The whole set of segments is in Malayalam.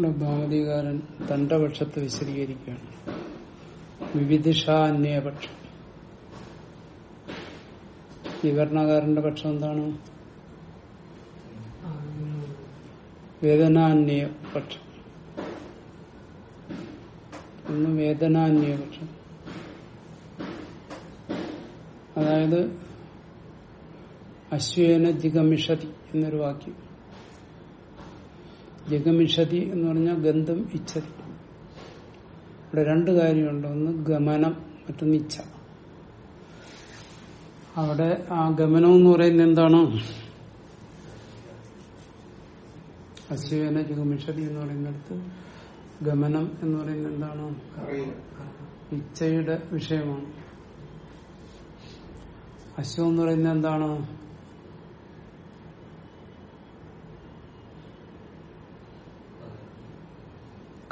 ഇവിടെ ഭാമതികാരൻ തന്റെ പക്ഷത്തെ വിശദീകരിക്കുകയാണ്. വിവിധിഷാന്യപക്ഷം. വിവരണകാരന്റെ പക്ഷം എന്താണ്? വേദനാന്യ പക്ഷം ഒന്ന് വേദനാന്യ പക്ഷം അതായത് അശ്വേന ജിഗമിഷതി എന്നൊരു വാക്യം. ജിഗമിഷതി എന്ന് പറഞ്ഞാൽ ഗന്ധം ഇച്ഛതി ഇവിടെ രണ്ട് കാര്യമുണ്ട്. ഒന്ന് ഗമനം മറ്റൊന്ന് ഇച്ഛ. അവിടെ ആ ഗമനം എന്ന് പറയുന്നത് എന്താണ്? അശ്വേന ജഗമിഷതി എന്ന് പറയുന്നിടത്ത് ഗമനം എന്ന് പറയുന്നത് എന്താണ്? ഇച്ഛയുടെ വിഷയമാണ്. അശ്വം എന്ന് പറയുന്നത് എന്താണ്?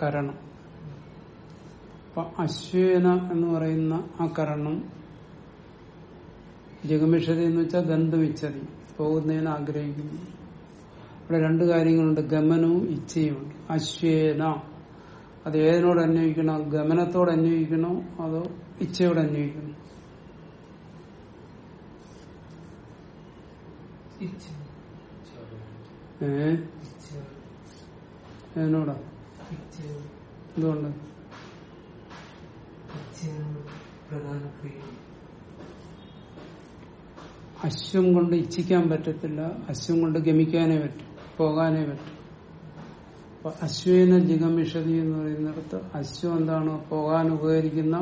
കരണം. അപ്പൊ അശ്വേന എന്ന് പറയുന്ന ആ കരണം ജഗമിഷതി എന്ന് വെച്ചാൽ ഗന്ധമിച്ചതി പോകുന്നതിന് ആഗ്രഹിക്കുന്നു. ഇവിടെ രണ്ട് കാര്യങ്ങളുണ്ട്. ഗമനവും ഇച്ഛയുമുണ്ട്. അശ്വേന അത് ഏതിനോട് അന്വയിക്കണോ? ഗമനത്തോട് അന്വയിക്കണോ? അതോ ഇച്ഛയോട് അന്വയിക്കണോ? ഏ? ഏതിനോടാ? എന്തുകൊണ്ട്? അശ്വം കൊണ്ട് ഇച്ഛിക്കാൻ പറ്റത്തില്ല. അശ്വം കൊണ്ട് ഗമിക്കാനേ പറ്റും പോകാനേ പറ്റും. അപ്പൊ അശ്വേന ജിഗമിഷതി എന്ന് പറയുന്നിടത്ത് അശ്വം എന്താണ് പോകാൻ ഉപകരിക്കുന്ന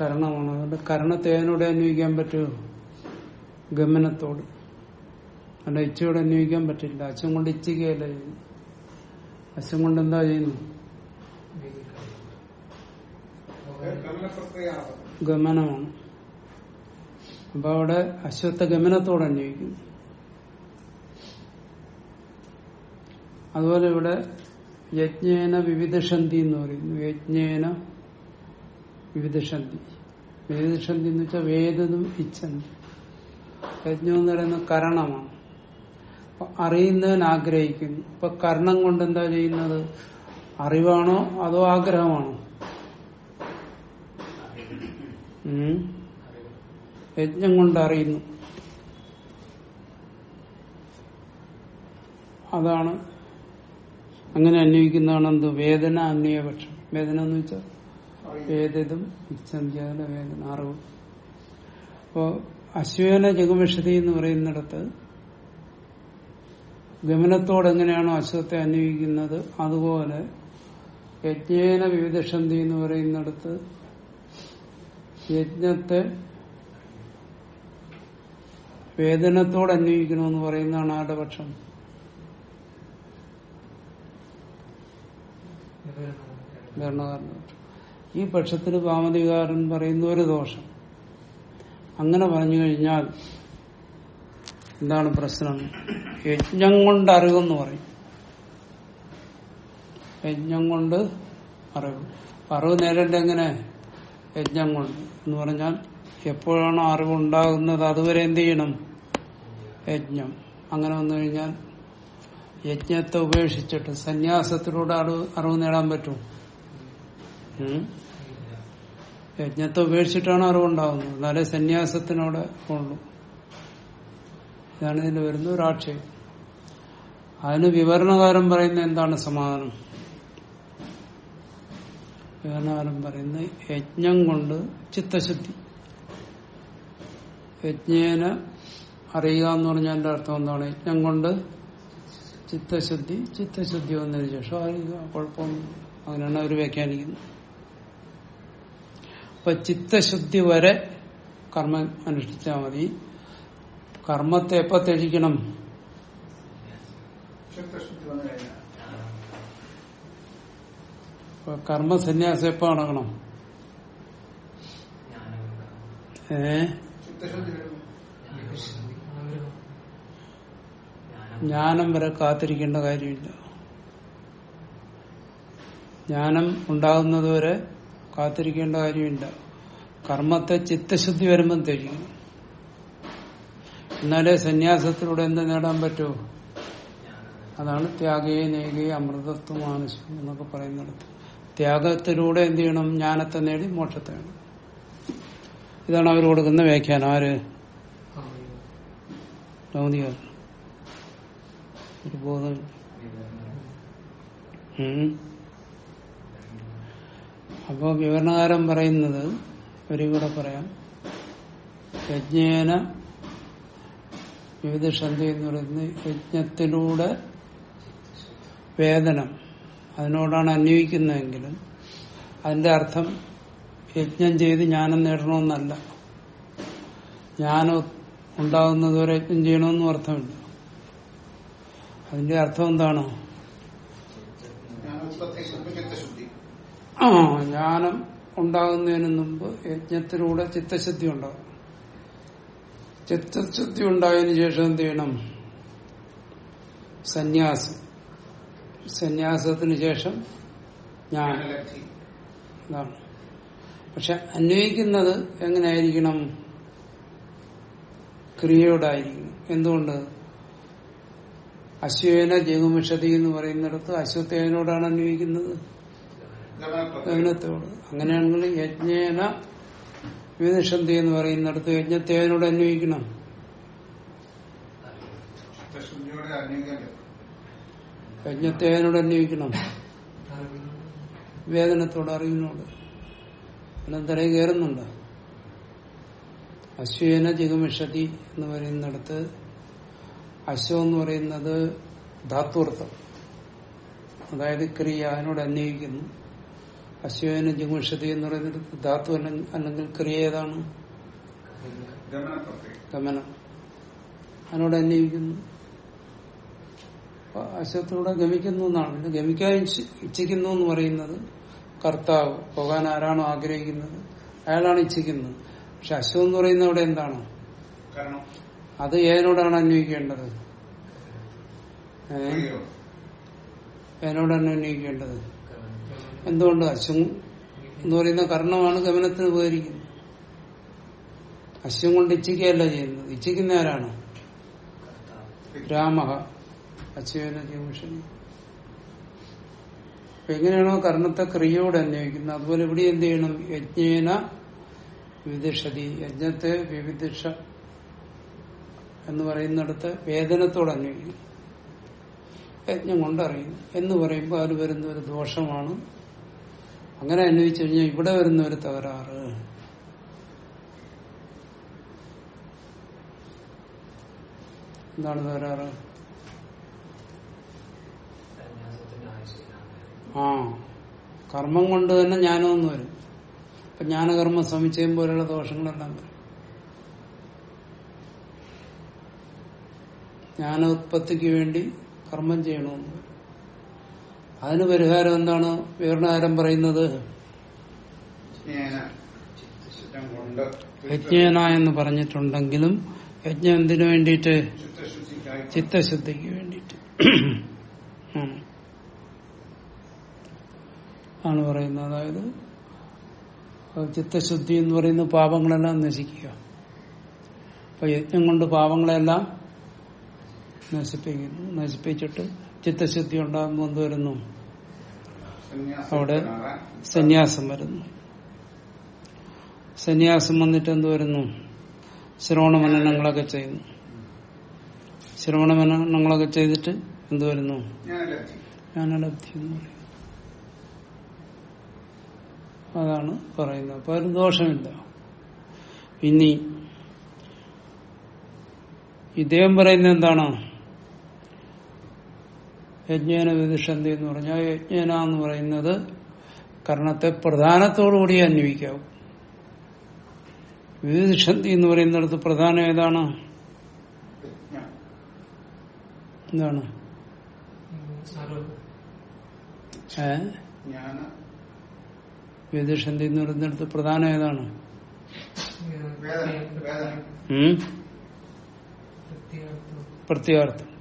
കരണമാണ്. അതുകൊണ്ട് കരണത്തെ അതിനോട് അന്വയിക്കാൻ പറ്റുമോ ഗമനത്തോട്. അല്ല ഇച്ഛയോട് അന്വയിക്കാൻ പറ്റില്ല. അശ്വം കൊണ്ട് ഇച്ഛിക്കുകയല്ല ചെയ്യുന്നു അശ്വം കൊണ്ട് എന്താ ചെയ്യുന്നു? ഗമനമാണ്. അപ്പൊ അവിടെ അശ്വത്തെ ഗമനത്തോടെ അന്വയിക്കുന്നു അതുപോലെ ഇവിടെ യജ്ഞേന വിവിധഷന്തി എന്ന് പറയുന്നു. യജ്ഞേന വിവിധഷന്തി വിവിധഷന്തി എന്ന് വെച്ചാൽ വേദനും ഇച്ഛന്തി യജ്ഞം എന്ന് പറയുന്ന കരണമാണ്. അറിയുന്നതിന് ആഗ്രഹിക്കുന്നു ഇപ്പൊ കർണം കൊണ്ട് എന്താ ചെയ്യുന്നത്? അറിവാണോ അതോ ആഗ്രഹമാണോ? യജ്ഞം കൊണ്ട് അറിയുന്നു. അതാണ്. അങ്ങനെ അന്വയിക്കുന്നതാണ് എന്ത്? വേദന അന്വയപക്ഷം വേദന എന്ന് വെച്ചാൽ വേദതും ഇച്ഛന്തിയാല വേദന അറിവ്. അപ്പോ അശ്വേന ജഗമിഷതി എന്ന് പറയുന്നിടത്ത് ഗമനത്തോട് എങ്ങനെയാണോ അശ്വത്തെ അന്വയിക്കുന്നത്? അതുപോലെ യജ്ഞേന വിവിധഷന്തി എന്ന് പറയുന്നിടത്ത് യജ്ഞത്തെ വേദനത്തോടെ അന്വയിക്കണമെന്ന് പറയുന്നതാണ് ആരുടെ പക്ഷം? ഈ പക്ഷത്തിന് പാമതികാരൻ പറയുന്ന ഒരു ദോഷം. അങ്ങനെ പറഞ്ഞു കഴിഞ്ഞാൽ എന്താണ് പ്രശ്നം. യജ്ഞം കൊണ്ട് അറിവെന്ന് പറയും. യജ്ഞം കൊണ്ട് അറിവ്. അറിവ് നേരിട്ട് എങ്ങനെ? യജ്ഞം കൊണ്ട്. എന്ന് പറഞ്ഞാൽ എപ്പോഴാണോ അറിവുണ്ടാകുന്നത് അതുവരെ എന്ത് ചെയ്യണം? യജ്ഞം. അങ്ങനെ വന്നു കഴിഞ്ഞാൽ യജ്ഞത്തെ ഉപേക്ഷിച്ചിട്ട് സന്യാസത്തിലൂടെ അറിവ് അറിവ് നേടാൻ പറ്റും. യജ്ഞത്തെ ഉപേക്ഷിച്ചിട്ടാണ് അറിവുണ്ടാകുന്നത്. എന്നാലേ സന്യാസത്തിനോട് ഉള്ളൂ. ഇതാണ് ഇതിൽ വരുന്ന ഒരു ആക്ഷേപം അതിന് വിവരണകാരം പറയുന്ന എന്താണ് സമാധാനം? വിവരണകാരം പറയുന്ന യജ്ഞം കൊണ്ട് ചിത്തശുദ്ധി. യജ്ഞേന അറിയുക എന്ന് പറഞ്ഞാൽ എന്റെ അർത്ഥം എന്താണ്? യജ്ഞം കൊണ്ട് ചിത്തശുദ്ധി ചിത്തശുദ്ധി വന്നതിന് ശേഷം അറിയുക കുഴപ്പമൊന്നും അങ്ങനെയാണ് അവർ വ്യാഖ്യാനിക്കുന്നത്. അപ്പൊ ചിത്തശുദ്ധി വരെ കർമ്മം അനുഷ്ഠിച്ചാൽ മതി. കർമ്മത്തെ എപ്പോ ത്യജിക്കണം? കർമ്മസന്യാസം എപ്പോ നടക്കണം ഏ? ജ്ഞാനം വരെ കാത്തിരിക്കേണ്ട കാര്യമില്ല. ജ്ഞാനം ഉണ്ടാകുന്നതുവരെ കാത്തിരിക്കേണ്ട കാര്യമില്ല. കർമ്മത്തെ ചിത്തശുദ്ധി വരുമ്പം ത്യജിക്കണം. എന്നാലേ സന്യാസത്തിലൂടെ എന്ത് നേടാൻ പറ്റുമോ അതാണ് ത്യാഗയെ നേകയെ അമൃതത്വം എന്നൊക്കെ പറയുന്നിടത്ത്. ത്യാഗത്തിലൂടെ എന്ത് ചെയ്യണം? ജ്ഞാനത്തെ നേടി മോക്ഷത്തെ ഇതാണ് അവർ കൊടുക്കുന്ന വ്യാഖ്യാനം. ആര്? അപ്പൊ വിവരണകാരൻ പറയുന്നത് ഒരു കൂടെ പറയാം. യജ്ഞേന വിവിധ എന്ന് പറയുന്നത് യജ്ഞത്തിലൂടെ വേദനം. അതിനോടാണ് അന്വയിക്കുന്നതെങ്കിലും അതിന്റെ അർത്ഥം യജ്ഞം ചെയ്ത് ജ്ഞാനം നേടണമെന്നല്ല. ജ്ഞാനം ഉണ്ടാകുന്നതുവരെ യജ്ഞം ചെയ്യണമെന്നും അർത്ഥമില്ല. അതിന്റെ അർത്ഥം എന്താണോ? ആ ജ്ഞാനം ഉണ്ടാകുന്നതിന് മുമ്പ് യജ്ഞത്തിലൂടെ ചിത്തശുദ്ധി ഉണ്ടാകും. ചിത്തശുദ്ധി ഉണ്ടായതിന് ശേഷം എന്ത് ചെയ്യണം? സന്യാസം. സന്യാസത്തിന് ശേഷം ഞാൻ ഇതാണ്. പക്ഷെ അന്വയിക്കുന്നത് എങ്ങനെയായിരിക്കണം? ക്രിയയോടായിരിക്കണം എന്തുകൊണ്ട്? അശ്വേന ജഗുമിഷതി എന്ന് പറയുന്നിടത്ത് അശ്വത്തേനോടാണ് അന്വയിക്കുന്നത്. ഗമനത്തോട് അങ്ങനെയാണെങ്കിൽ യജ്ഞേന വിനിഷന്തി എന്ന് പറയുന്നിടത്ത് യജ്ഞത്തേനോട് അന്വയിക്കണം. യജ്ഞത്തെ അതിനോട് അന്വയിക്കണം. വേദനത്തോട് അറിവിനോട് എല്ലാം തലയിൽ കയറുന്നുണ്ട്? അശ്വേന ജിഗമിഷതി എന്ന് പറയുന്നിടത്ത് അശ്വം എന്ന് പറയുന്നത് ധാത്വർത്ഥം അതായത് ക്രിയ അതിനോട് അന്വയിക്കുന്നു. അശ്വേന ജിഗുഷതി എന്ന് പറയുന്നത് ധാതു അല്ലെങ്കിൽ ക്രിയ ഏതാണ് ഗമനം. അതിനോട് അന്വയിക്കുന്നു. അശ്വത്തിലൂടെ ഗമിക്കുന്നു എന്നാണ്. പിന്നെ ഗമിക്കാൻ ഇച്ഛിക്കുന്നു എന്ന് പറയുന്നത് കർത്താവ് പോകാൻ ആരാണോ ആഗ്രഹിക്കുന്നത് അയാളാണ് ഇച്ഛിക്കുന്നത്. പക്ഷെ അശ്വം എന്ന് പറയുന്നത് അവിടെ എന്താണ്? അത് ഏതിനോടാണ് അന്വയിക്കേണ്ടത്? ഏതിനോടാണ് അന്വയിക്കേണ്ടത്? എന്തുകൊണ്ട് അശ്വം എന്ന് പറയുന്ന കർണമാണ് ഗമനത്തിന് ഉപകരിക്കുന്നത് അശ്വം കൊണ്ട് ഇച്ഛിക്കുകയല്ല ചെയ്യുന്നത്. ഇച്ഛിക്കുന്ന ആരാണ്? രാമ. അശ്വന അപ്പൊ എങ്ങനെയാണോ കർണത്തെ ക്രിയയോട് അന്വയിക്കുന്നത്? അതുപോലെ ഇവിടെ എന്ത് ചെയ്യണം? യജ്ഞേന വിദിഷതി. യജ്ഞത്തെ വിവിധിഷ എന്ന് പറയുന്നിടത്ത് വേദനത്തോട് അന്വയിക്കും യജ്ഞം കൊണ്ടറിയുന്നു എന്ന് പറയുമ്പോൾ അതിൽ വരുന്ന ഒരു ദോഷമാണ് അങ്ങനെ അന്വയിച്ചു കഴിഞ്ഞാൽ ഇവിടെ വരുന്ന ഒരു തകരാറ്. എന്താണ് തകരാറ്? ആ. കർമ്മം കൊണ്ട് തന്നെ ജ്ഞാനമൊന്നും വരും. അപ്പൊ ജ്ഞാനകർമ്മ സമുച്ചയം പോലെയുള്ള ദോഷങ്ങളെല്ലാം വരും. ജ്ഞാനോത്പത്തിക്ക് വേണ്ടി കർമ്മം ചെയ്യണമെന്ന് വരും. അതിന് പരിഹാരം എന്താണ്? വിവരണകാരം പറയുന്നത്? ജ്ഞേന യജ്ഞേന എന്ന് പറഞ്ഞിട്ടുണ്ടെങ്കിലും യജ്ഞം എന്തിനു വേണ്ടിയിട്ട്? ചിത്തശുദ്ധിക്ക് വേണ്ടിയിട്ട്. ആണ് പറയുന്നത്. അതായത് അത് ചിത്തശുദ്ധി എന്ന് പറയുന്ന പാപങ്ങളെല്ലാം നശിക്കുക. അപ്പൊ യജ്ഞം കൊണ്ട് പാപങ്ങളെല്ലാം നശിപ്പിക്കുന്നു. നശിപ്പിച്ചിട്ട് ചിത്തശുദ്ധി ഉണ്ടാകുമ്പോൾ എന്ത് വരുന്നു? അവിടെ സന്യാസം വരുന്നു. സന്യാസം വന്നിട്ട് എന്ത് വരുന്നു? ശ്രവണമനനങ്ങളൊക്കെ ചെയ്യുന്നു. ശ്രവണമനനങ്ങളൊക്കെ ചെയ്തിട്ട് എന്ത് വരുന്നു? ജ്ഞാനലബ്ധി. ജ്ഞാനലബ്ധി എന്ന് പറയും അതാണ് പറയുന്നത്. അപ്പൊ ഒരു ദോഷമില്ല. ഇനി ഇദ്ദേഹം പറയുന്നത് എന്താണ്? യജ്ഞേന വിദുഷന്തി എന്ന് പറഞ്ഞാൽ യജ്ഞേന എന്ന് പറയുന്നത് കർണത്തെ പ്രധാനത്തോടുകൂടി അന്വയിക്കാവും വിദുഷന്തി എന്ന് പറയുന്നിടത്ത് പ്രധാനം ഏതാണ്? എന്താണ്? ഏ? വിദുഷന്തി എന്ന് പറയുന്നിടത്ത് പ്രധാനം ഏതാണ്? പ്രത്യാർത്ഥം.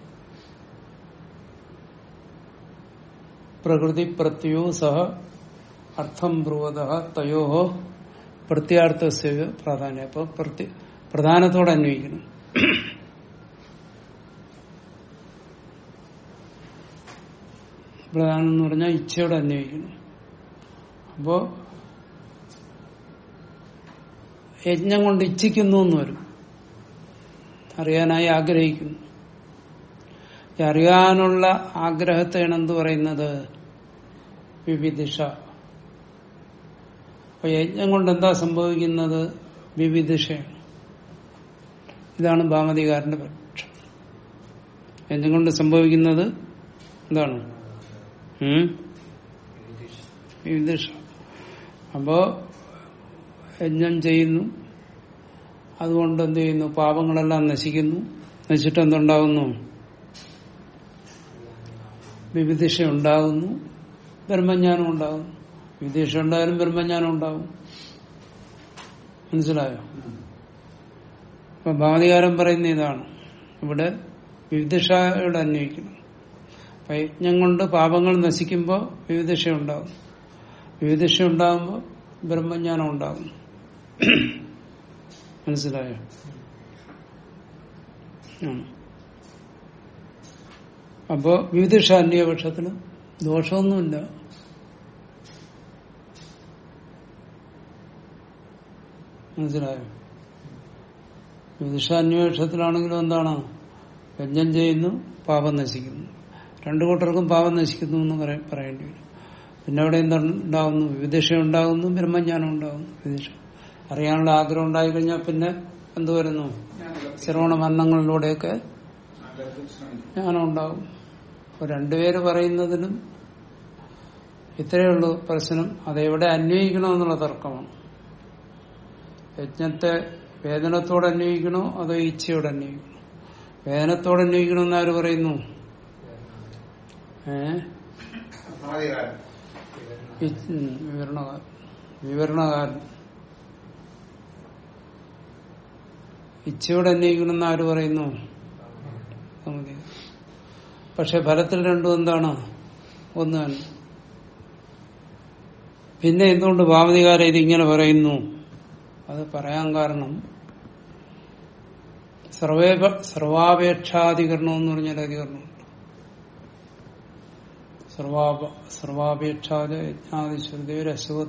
പ്രകൃതി പ്രത്യോ സഹ അർത്ഥം ബ്രുവത തയോ പ്രത്യാർത്ഥ പ്രാധാന്യം. അപ്പൊ പ്രത്യ പ്രധാനത്തോടെ അന്വയിക്കണം. പ്രധാനം എന്ന് പറഞ്ഞാൽ ഇച്ഛയോടെ അന്വയിക്കണം. അപ്പോ യജ്ഞം കൊണ്ട് ഇച്ഛിക്കുന്നു എന്ന് വരും. അറിയാനായി ആഗ്രഹിക്കുന്നു. അറിയാനുള്ള ആഗ്രഹത്തെയാണ് എന്ത് പറയുന്നത്? വിവിധിഷ. അപ്പൊ യജ്ഞം കൊണ്ട് എന്താ സംഭവിക്കുന്നത്? വിവിധിഷയാണ്. ഇതാണ് ഭാമതികാരന്റെ പക്ഷം. യജ്ഞം കൊണ്ട് സംഭവിക്കുന്നത് എന്താണ്? വിവിധിഷ. അപ്പോ യജ്ഞം ചെയ്യുന്നു. അതുകൊണ്ട് എന്ത് ചെയ്യുന്നു? പാപങ്ങളെല്ലാം നശിക്കുന്നു. നശിച്ചിട്ട് എന്തുണ്ടാകുന്നു വിവിധിഷ ഉണ്ടാകുന്നു ബ്രഹ്മജ്ഞാനം ഉണ്ടാകും വിവിധിഷ ഉണ്ടായാലും ബ്രഹ്മജ്ഞാനം ഉണ്ടാകും. മനസ്സിലായോ? അപ്പൊ ഭാവതികാരം പറയുന്ന ഇതാണ്. ഇവിടെ വിവിധിഷയോട് അന്വയിക്കണം യജ്ഞം കൊണ്ട് പാപങ്ങൾ നശിക്കുമ്പോൾ വിവിധിഷ ഉണ്ടാകും വിവിധിഷ ഉണ്ടാകുമ്പോൾ ബ്രഹ്മജ്ഞാനം ഉണ്ടാകും മനസ്സിലായോ. അപ്പോ വിവിധിഷ അന്യപക്ഷത്തിന് ദോഷമൊന്നുമില്ല. മനസ്സിലായോ? വിദുഷാന്വേഷത്തിലാണെങ്കിലും അന്വേഷണത്തിലാണെങ്കിലും എന്താണ്? യജ്ഞം ചെയ്യുന്നു പാപം നശിക്കുന്നു. രണ്ടു കൂട്ടർക്കും പാപം നശിക്കുന്നു എന്ന് പറയ- പറയേണ്ടി വരും. പിന്നെ അവിടെ എന്തുണ്ടാവുന്നു? വിദുഷ ഉണ്ടാകുന്നു ബ്രഹ്മജ്ഞാനം ഉണ്ടാകുന്നു. വിദുഷ അറിയാനുള്ള ആഗ്രഹം ഉണ്ടായി കഴിഞ്ഞാൽ പിന്നെ എന്തുവരുന്നു ശ്രവണ മരണങ്ങളിലൂടെയൊക്കെ ജ്ഞാനം ഉണ്ടാവും അപ്പൊ രണ്ടുപേര് പറയുന്നതിനും ഇത്രയേ ഉള്ളൂ പ്രശ്നം. അതെവിടെ അന്വയിക്കണമെന്നുള്ള തർക്കമാണ്. യജ്ഞത്തെ വേദനത്തോടെ അന്വയിക്കണോ അതോ ഇച്ഛയോടെ അന്വയിക്കണോ? വേദനത്തോടെ അന്വയിക്കണമെന്ന് ആര് പറയുന്നു? ഏ? വിവരണകാരൻ. വിവരണകാരൻ. ഇച്ഛയോടെ അന്വയിക്കണമെന്ന് ആര് പറയുന്നു. പക്ഷെ ഫലത്തിൽ രണ്ടും എന്താണ്? ഒന്ന് തന്നെ പിന്നെ എന്തുകൊണ്ട് ഭാവതികാരം ഇതിങ്ങനെ പറയുന്നു? അത് പറയാൻ കാരണം സർവേ സർവാപേക്ഷാധികരണം എന്ന് പറഞ്ഞൊരു അധികരണമുണ്ട് സർവാപ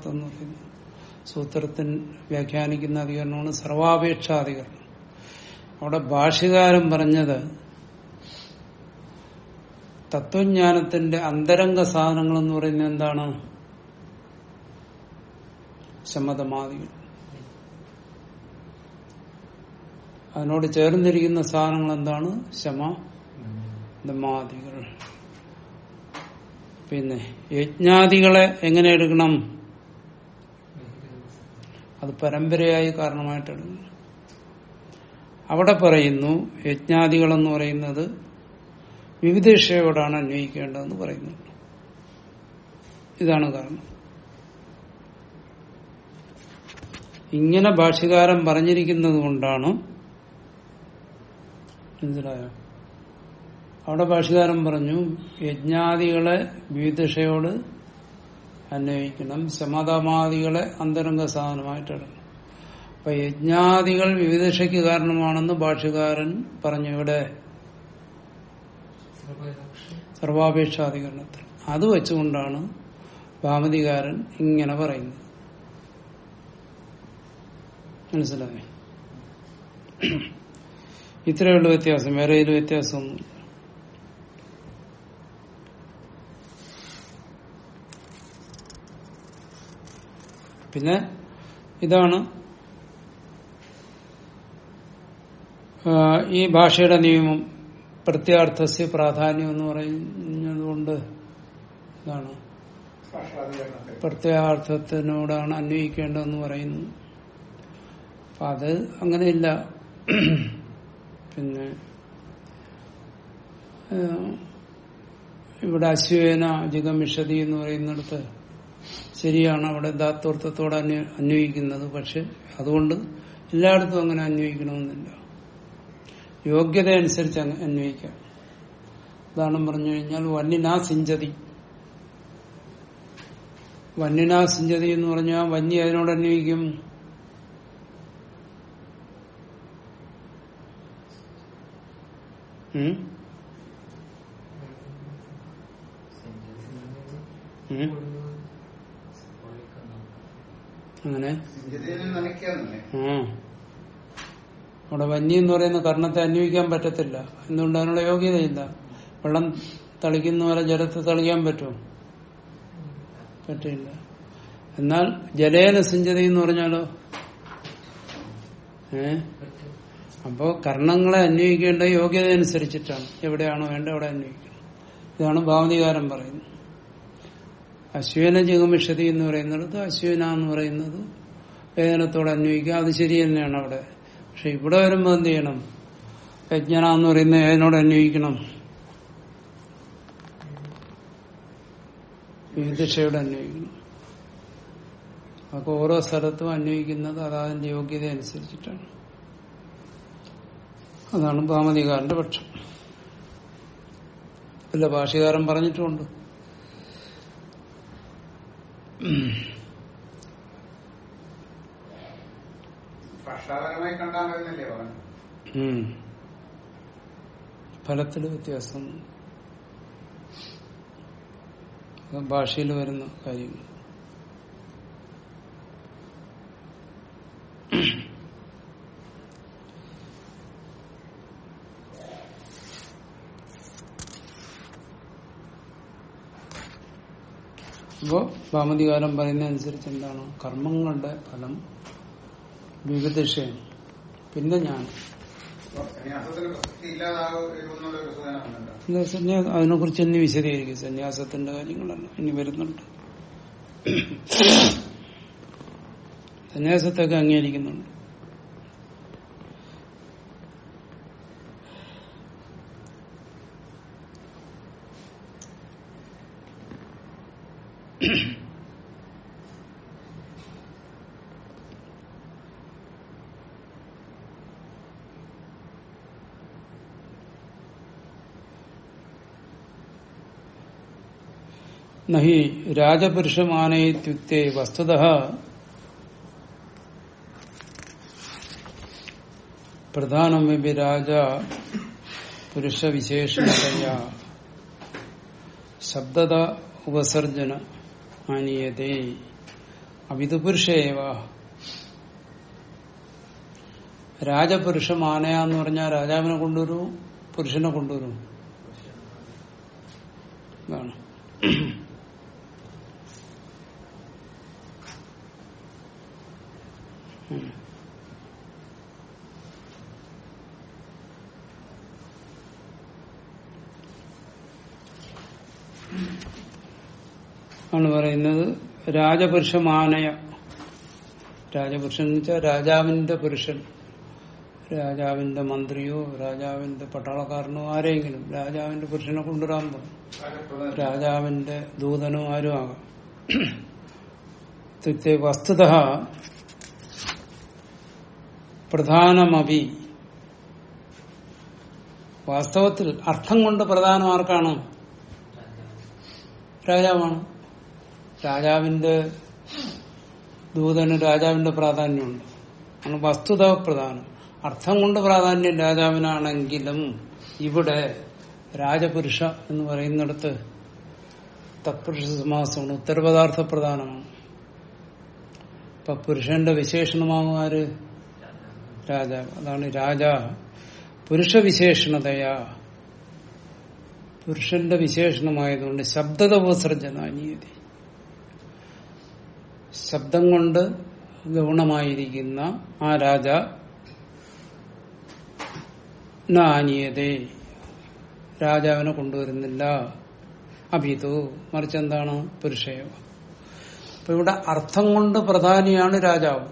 എന്ന് പറയുന്നു സൂത്രത്തിൽ വ്യാഖ്യാനിക്കുന്ന അധികരണമാണ് സർവാപേക്ഷാധികരണം. അവിടെ ഭാഷകാരം പറഞ്ഞത് തത്വജ്ഞാനത്തിന്റെ അന്തരംഗ സാധനങ്ങൾ എന്ന് പറയുന്നത് എന്താണ്? ശമതമാദികൾ അതിനോട് ചേർന്നിരിക്കുന്ന സാധനങ്ങൾ എന്താണ് ശമ ദമാദികൾ. പിന്നെ യജ്ഞാദികളെ എങ്ങനെ എടുക്കണം? അത് പരമ്പരയായി കാരണമായിട്ട് എടുക്കണം അവിടെ പറയുന്നു യജ്ഞാദികളെന്ന് പറയുന്നത് വിവിധ വിഷയോടാണ് അന്വയിക്കേണ്ടതെന്ന് പറയുന്നുണ്ട് ഇതാണ് കാരണം. ഇങ്ങനെ ഭാഷകാരം പറഞ്ഞിരിക്കുന്നത് കൊണ്ടാണ് മനസ്സിലായോ? അവിടെ ഭാഷകാരം പറഞ്ഞു യജ്ഞാദികളെ വിവിധയോട് അന്വയിക്കണം ശമതമാദികളെ അന്തരംഗ സാധനമായിട്ട് എടുക്കണം അപ്പൊ യജ്ഞാദികൾ വിവിധയ്ക്ക് കാരണമാണെന്ന് ഭാഷകാരൻ പറഞ്ഞു ഇവിടെ. സർവാപേക്ഷാധികരണത്തിൽ. അത് വെച്ചുകൊണ്ടാണ് ഭാമതികാരൻ ഇങ്ങനെ പറയുന്നത്. മനസ്സിലായി? ഇത്രയേ ഉള്ളൂ വ്യത്യാസം. വേറെ ഇതിൽ വ്യത്യാസമൊന്നുമില്ല പിന്നെ ഇതാണ് ഈ ഭാഷയുടെ നിയമം പ്രത്യാർത്ഥസ്യ പ്രാധാന്യം എന്ന് പറയുന്നതുകൊണ്ട് ഇതാണ്. പ്രത്യാർത്ഥത്തിനോടാണ് അന്വയിക്കേണ്ടതെന്ന് പറയുന്നു. അപ്പൊ അത് അങ്ങനെയില്ല. പിന്നെ ഇവിടെ അശ്വേന ജിഗമിഷതി എന്ന് പറയുന്നിടത്ത് ശരിയാണ്. അവിടെ ദാത്വർത്ഥത്തോട് അന്വ- അന്വയിക്കുന്നത്. പക്ഷെ അതുകൊണ്ട് എല്ലായിടത്തും അങ്ങനെ അന്വയിക്കണമെന്നില്ല. യോഗ്യത അനുസരിച്ച് അന്വയിക്കാം ഉദാഹരണം പറഞ്ഞു കഴിഞ്ഞാൽ വന്യനാ സിഞ്ചതി. വന്യനാ സിഞ്ചതി എന്ന് പറഞ്ഞാൽ വന്യ അതിനോട് അന്വയിക്കും അങ്ങനെ? അവിടെ വന്യ എന്ന് പറയുന്ന കർണത്തെ അന്വയിക്കാൻ പറ്റത്തില്ല. എന്തുകൊണ്ട് അതിനുള്ള യോഗ്യതയില്ല വെള്ളം തളിക്കുന്ന പോലെ ജലത്തെ തളിക്കാൻ പറ്റുമോ പറ്റില്ല. എന്നാൽ ജലേന സിഞ്ചതി എന്ന് പറഞ്ഞാലോ? ഏ? അപ്പോ കർണങ്ങളെ അന്വയിക്കേണ്ട യോഗ്യത അനുസരിച്ചിട്ടാണ്. എവിടെയാണോ വേണ്ട അവിടെ അന്വയിക്കണം ഇതാണ് ഭാവതികാരം പറയുന്നത്. അശ്വന ജിഗമിഷതി എന്ന് പറയുന്നിടത്ത് അശ്വന എന്ന് പറയുന്നത് വേദനത്തോടെ അന്വയിക്കുക അത് ശരി തന്നെയാണ് അവിടെ. പക്ഷെ ഇവിടെ വരുമ്പോ എന്ത് ചെയ്യണം? യജ്ഞന എന്ന് പറയുന്ന ഏതിനോട് അന്വയിക്കണം വിവിധയോട് അന്വയിക്കണം അപ്പൊ ഓരോ സ്ഥലത്തും അന്വയിക്കുന്നത് അത് അതിന്റെ യോഗ്യത അനുസരിച്ചിട്ടാണ്. അതാണ് ഭാമതികാരന്റെ പക്ഷം. അല്ല ഭാഷകാരൻ പറഞ്ഞിട്ടുമുണ്ട്. ഭാഷാപരമായി കണ്ടാൽ മതിന്നല്ലേ പറഞ്ഞു. ഫലത്തിൽ വ്യത്യാസം. ഭാഷയിൽ വരുന്ന കാര്യങ്ങൾ. അപ്പോ ഭാമതികാലം പറയുന്നതനുസരിച്ച് എന്താണ്? കർമ്മങ്ങളുടെ ഫലം വിവിധയാണ് പിന്നെ ഞാൻ. അതിനെ കുറിച്ച് ഇനി വിശദീകരിക്കും. സന്യാസത്തിന്റെ കാര്യങ്ങളെല്ലാം ഇനി വരുന്നുണ്ട്. സന്യാസത്തൊക്കെ അംഗീകരിക്കുന്നുണ്ട്. നഹി രാജപുരുഷമാനയിത്യുക്തെ വസ്തുത. പ്രധാനമപി രാജ പുരുഷവിശേഷണതയ ശബ്ദത ഉപസർജന ആനീയതേ അവിത് പുരുഷേവ രാജപുരുഷമാനയ എന്ന് പറഞ്ഞാൽ രാജാവിനെ കൊണ്ടുവരൂ പുരുഷനെ കൊണ്ടുവരൂ. ഇതാണ് ഉം. ആണ് പറയുന്നത് രാജപുരുഷമാനയ. രാജപുരുഷൻ എന്ന് വെച്ചാൽ രാജാവിന്റെ പുരുഷൻ. രാജാവിന്റെ മന്ത്രിയോ രാജാവിന്റെ പട്ടാളക്കാരനോ ആരെങ്കിലും രാജാവിന്റെ പുരുഷനെ കൊണ്ടുവരാൻ പോകും. രാജാവിന്റെ ദൂതനോ ആരും ആകാം. ഇത്യുക്തി വസ്തുത പ്രധാനമപി. വാസ്തവത്തിൽ അർത്ഥം കൊണ്ട് പ്രധാനം ആർക്കാണ്? രാജാവാണ്. രാജാവിന്റെ ദൂതന് രാജാവിന്റെ പ്രാധാന്യമുണ്ട്. അങ്ങനെ വസ്തുത പ്രധാനം. അർത്ഥം കൊണ്ട് പ്രാധാന്യം രാജാവിനാണെങ്കിലും ഇവിടെ രാജപുരുഷ എന്ന് പറയുന്നിടത്ത് തത്പുരുഷ സമാസമാണ് ഉത്തരപദാർത്ഥ പ്രധാനമാണ്. ഇപ്പൊ പുരുഷന്റെ വിശേഷണമാകും ആര് രാജാവ്. അതാണ് രാജ പുരുഷവിശേഷണതയാ പുരുഷന്റെ വിശേഷണമായതുകൊണ്ട് ശബ്ദത ഉപസർജന അനീയതി ശബ്ദം കൊണ്ട് ഗൗണമായിരിക്കുന്ന ആ രാജ നാനിയതേ രാജാവിനെ കൊണ്ടുവരുന്നില്ല. അഭിതു. മറിച്ച് എന്താണ്? പുരുഷയോ അപ്പൊ ഇവിടെ അർത്ഥം കൊണ്ട് പ്രധാനിയാണ് രാജാവ്.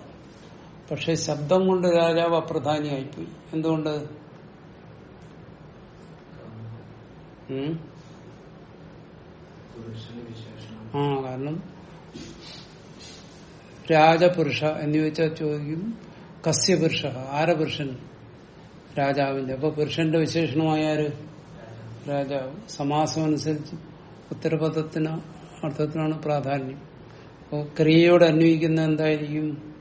പക്ഷെ ശബ്ദം കൊണ്ട് രാജാവ് അപ്രധാനിയായിപ്പോയി. എന്തുകൊണ്ട്? ആ കാരണം രാജപുരുഷ എന്ന് ചോദിച്ചാൽ ചോദിക്കും കസ്യപുരുഷ ആര പുരുഷൻ രാജാവിന്റെ. അപ്പൊ പുരുഷന്റെ വിശേഷണമായ ആര്? രാജാവ്. സമാസം അനുസരിച്ച് ഉത്തരപദത്തിന് അർത്ഥത്തിനാണ് പ്രാധാന്യം. അപ്പോൾ ക്രിയയോട് അന്വയിക്കുന്ന എന്തായിരിക്കും?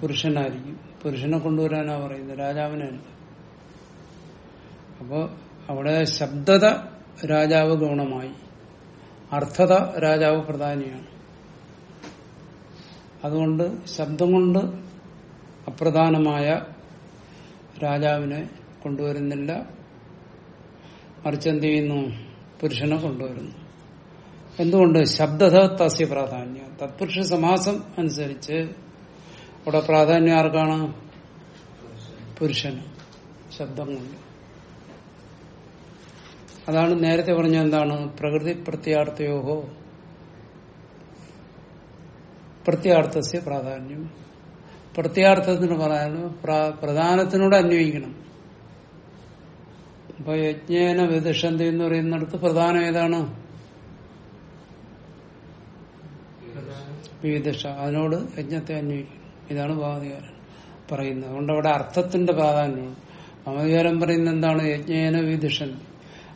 പുരുഷനായിരിക്കും. പുരുഷനെ കൊണ്ടുവരാനാ പറയുന്നത്. രാജാവിനാണ് അപ്പോൾ അപ്പോ അവിടെ ശബ്ദത രാജാവ് ഗൗണമായി. അർത്ഥത രാജാവ് പ്രധാനിയാണ്. അതുകൊണ്ട് ശബ്ദം കൊണ്ട് അപ്രധാനമായ രാജാവിനെ കൊണ്ടുവരുന്നില്ല. മറിച്ച് എന്ത് ചെയ്യുന്നു? പുരുഷനെ കൊണ്ടുവരുന്നു. എന്തുകൊണ്ട്? ശബ്ദ തസ്യ പ്രാധാന്യം. തത്പുരുഷ സമാസം അനുസരിച്ച് അവിടെ പ്രാധാന്യം ആർക്കാണ്? പുരുഷന്. ശബ്ദം കൊണ്ട്. അതാണ് നേരത്തെ പറഞ്ഞ എന്താണ്? പ്രകൃതി പ്രത്യാർത്ഥയോഹോ. പ്രത്യാർത്ഥസ്യ പ്രാധാന്യം. പ്രത്യാർത്ഥത്തിന് പറയാനും പ്രധാനത്തിനോട് അന്വയിക്കണം. അപ്പൊ യജ്ഞേന വിദുഷന്തി എന്ന് പറയുന്നിടത്ത് പ്രധാനം ഏതാണ്? വിദുഷ. അതിനോട് യജ്ഞത്തെ അന്വയിക്കണം. ഇതാണ് ഭാവതികാരൻ പറയുന്നത്. അതുകൊണ്ട് അവിടെ അർത്ഥത്തിന്റെ പ്രാധാന്യമാണ് ഭാവധികാരം പറയുന്നത് എന്താണ്? യജ്ഞേന വിദുഷന്തി.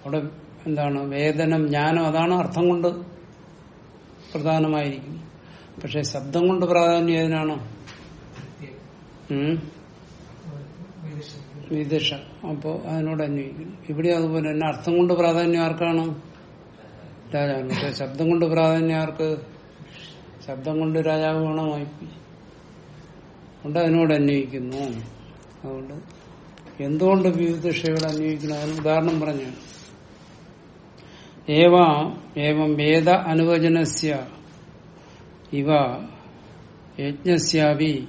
അവിടെ എന്താണ്? വേദനം ജ്ഞാനം അതാണ് അർത്ഥം കൊണ്ട് പ്രധാനമായിരിക്കും. പക്ഷെ ശബ്ദം കൊണ്ട് പ്രാധാന്യം ഏതിനാണ്? വിദിഷ അപ്പോ അതിനോട് അന്വയിക്കുന്നു. ഇവിടെ അതുപോലെ തന്നെ അർത്ഥം കൊണ്ട് പ്രാധാന്യം ആർക്കാണ്? രാജാവിന്. പക്ഷെ ശബ്ദം കൊണ്ട് പ്രാധാന്യം ആർക്ക്? ശബ്ദം കൊണ്ട് രാജാവ് ഗുണമായി അതുകൊണ്ട് അതിനോട് അന്വയിക്കുന്നു. അതുകൊണ്ട് എന്തുകൊണ്ട് വിദിഷയോട് അന്വയിക്കണം അതിന് ഉദാഹരണം പറഞ്ഞു ഏവ ഏവം വേദ അനുവചനസ്യ ഇവ യജ്ഞസ്യാവി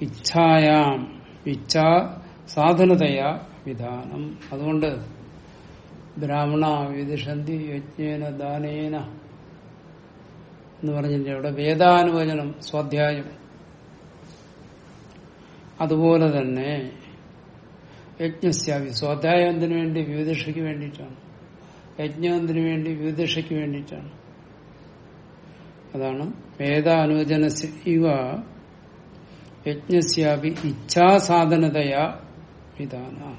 ഇച്ഛായാം ഇച്ഛാ സാധനതയാ വിധാനം. അതുകൊണ്ട് ബ്രാഹ്മണ വിദിഷന്തി യജ്ഞേന ദാനേന എന്ന് പറഞ്ഞിട്ട് അവിടെ വേദാനുവചനം സ്വാധ്യായം. അതുപോലെ തന്നെ യജ്ഞസ്യാവി സ്വാധ്യായം എന്തിനു വേണ്ടി? വിവിധയ്ക്ക് വേണ്ടിയിട്ടാണ്. യജ്ഞം എന്തിനു വേണ്ടി? വിവിധയ്ക്ക് വേണ്ടിയിട്ടാണ്. അതാണ് വേദാനുവചന ഇവ യജ്ഞസ്യാപി ഇച്ഛാസാധനതയാ വിധാന.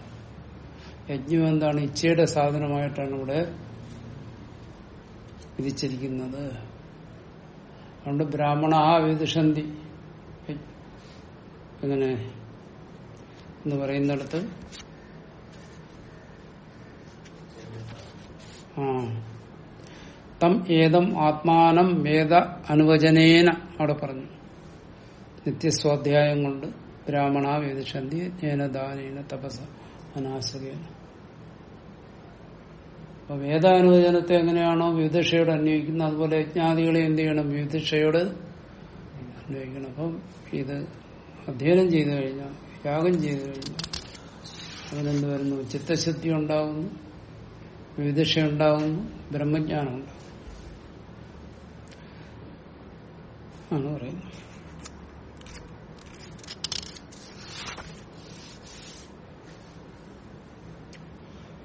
യജ്ഞം എന്താണ്? ഇച്ഛയുടെ സാധനമായിട്ടാണ് ഇവിടെ വിധിച്ചിരിക്കുന്നത്. അതുകൊണ്ട് ബ്രാഹ്മണ ആ വിദുഷന്തി. എങ്ങനെ? എന്ന് പറയുന്നിടത്ത്. ആ. തം ഏതം ആത്മാനം വേദ അനുവചനേന അവിടെ പറഞ്ഞു. നിത്യസ്വാധ്യായം കൊണ്ട് ബ്രാഹ്മണ വേദിഷന്തി ജ്ഞാനദാനേന തപസ അനാസകേന. അപ്പൊ വേദാനുവചനത്തെ എങ്ങനെയാണോ വിവിധക്ഷയോട് അന്വയിക്കുന്നത് അതുപോലെ യജ്ഞാദികളെ എന്ത് ചെയ്യണം? വിവിധക്ഷയോട് അന്വയിക്കണം അപ്പം ഇത് അധ്യയനം ചെയ്തു കഴിഞ്ഞാൽ യാഗം ചെയ്തു കഴിഞ്ഞാൽ അതിനെന്ത് വരുന്നു? ചിത്തശുദ്ധി ഉണ്ടാകുന്നു വിവിധക്ഷ ഉണ്ടാകുന്നു ബ്രഹ്മജ്ഞാനം ഉണ്ടാകുന്നു ആണ്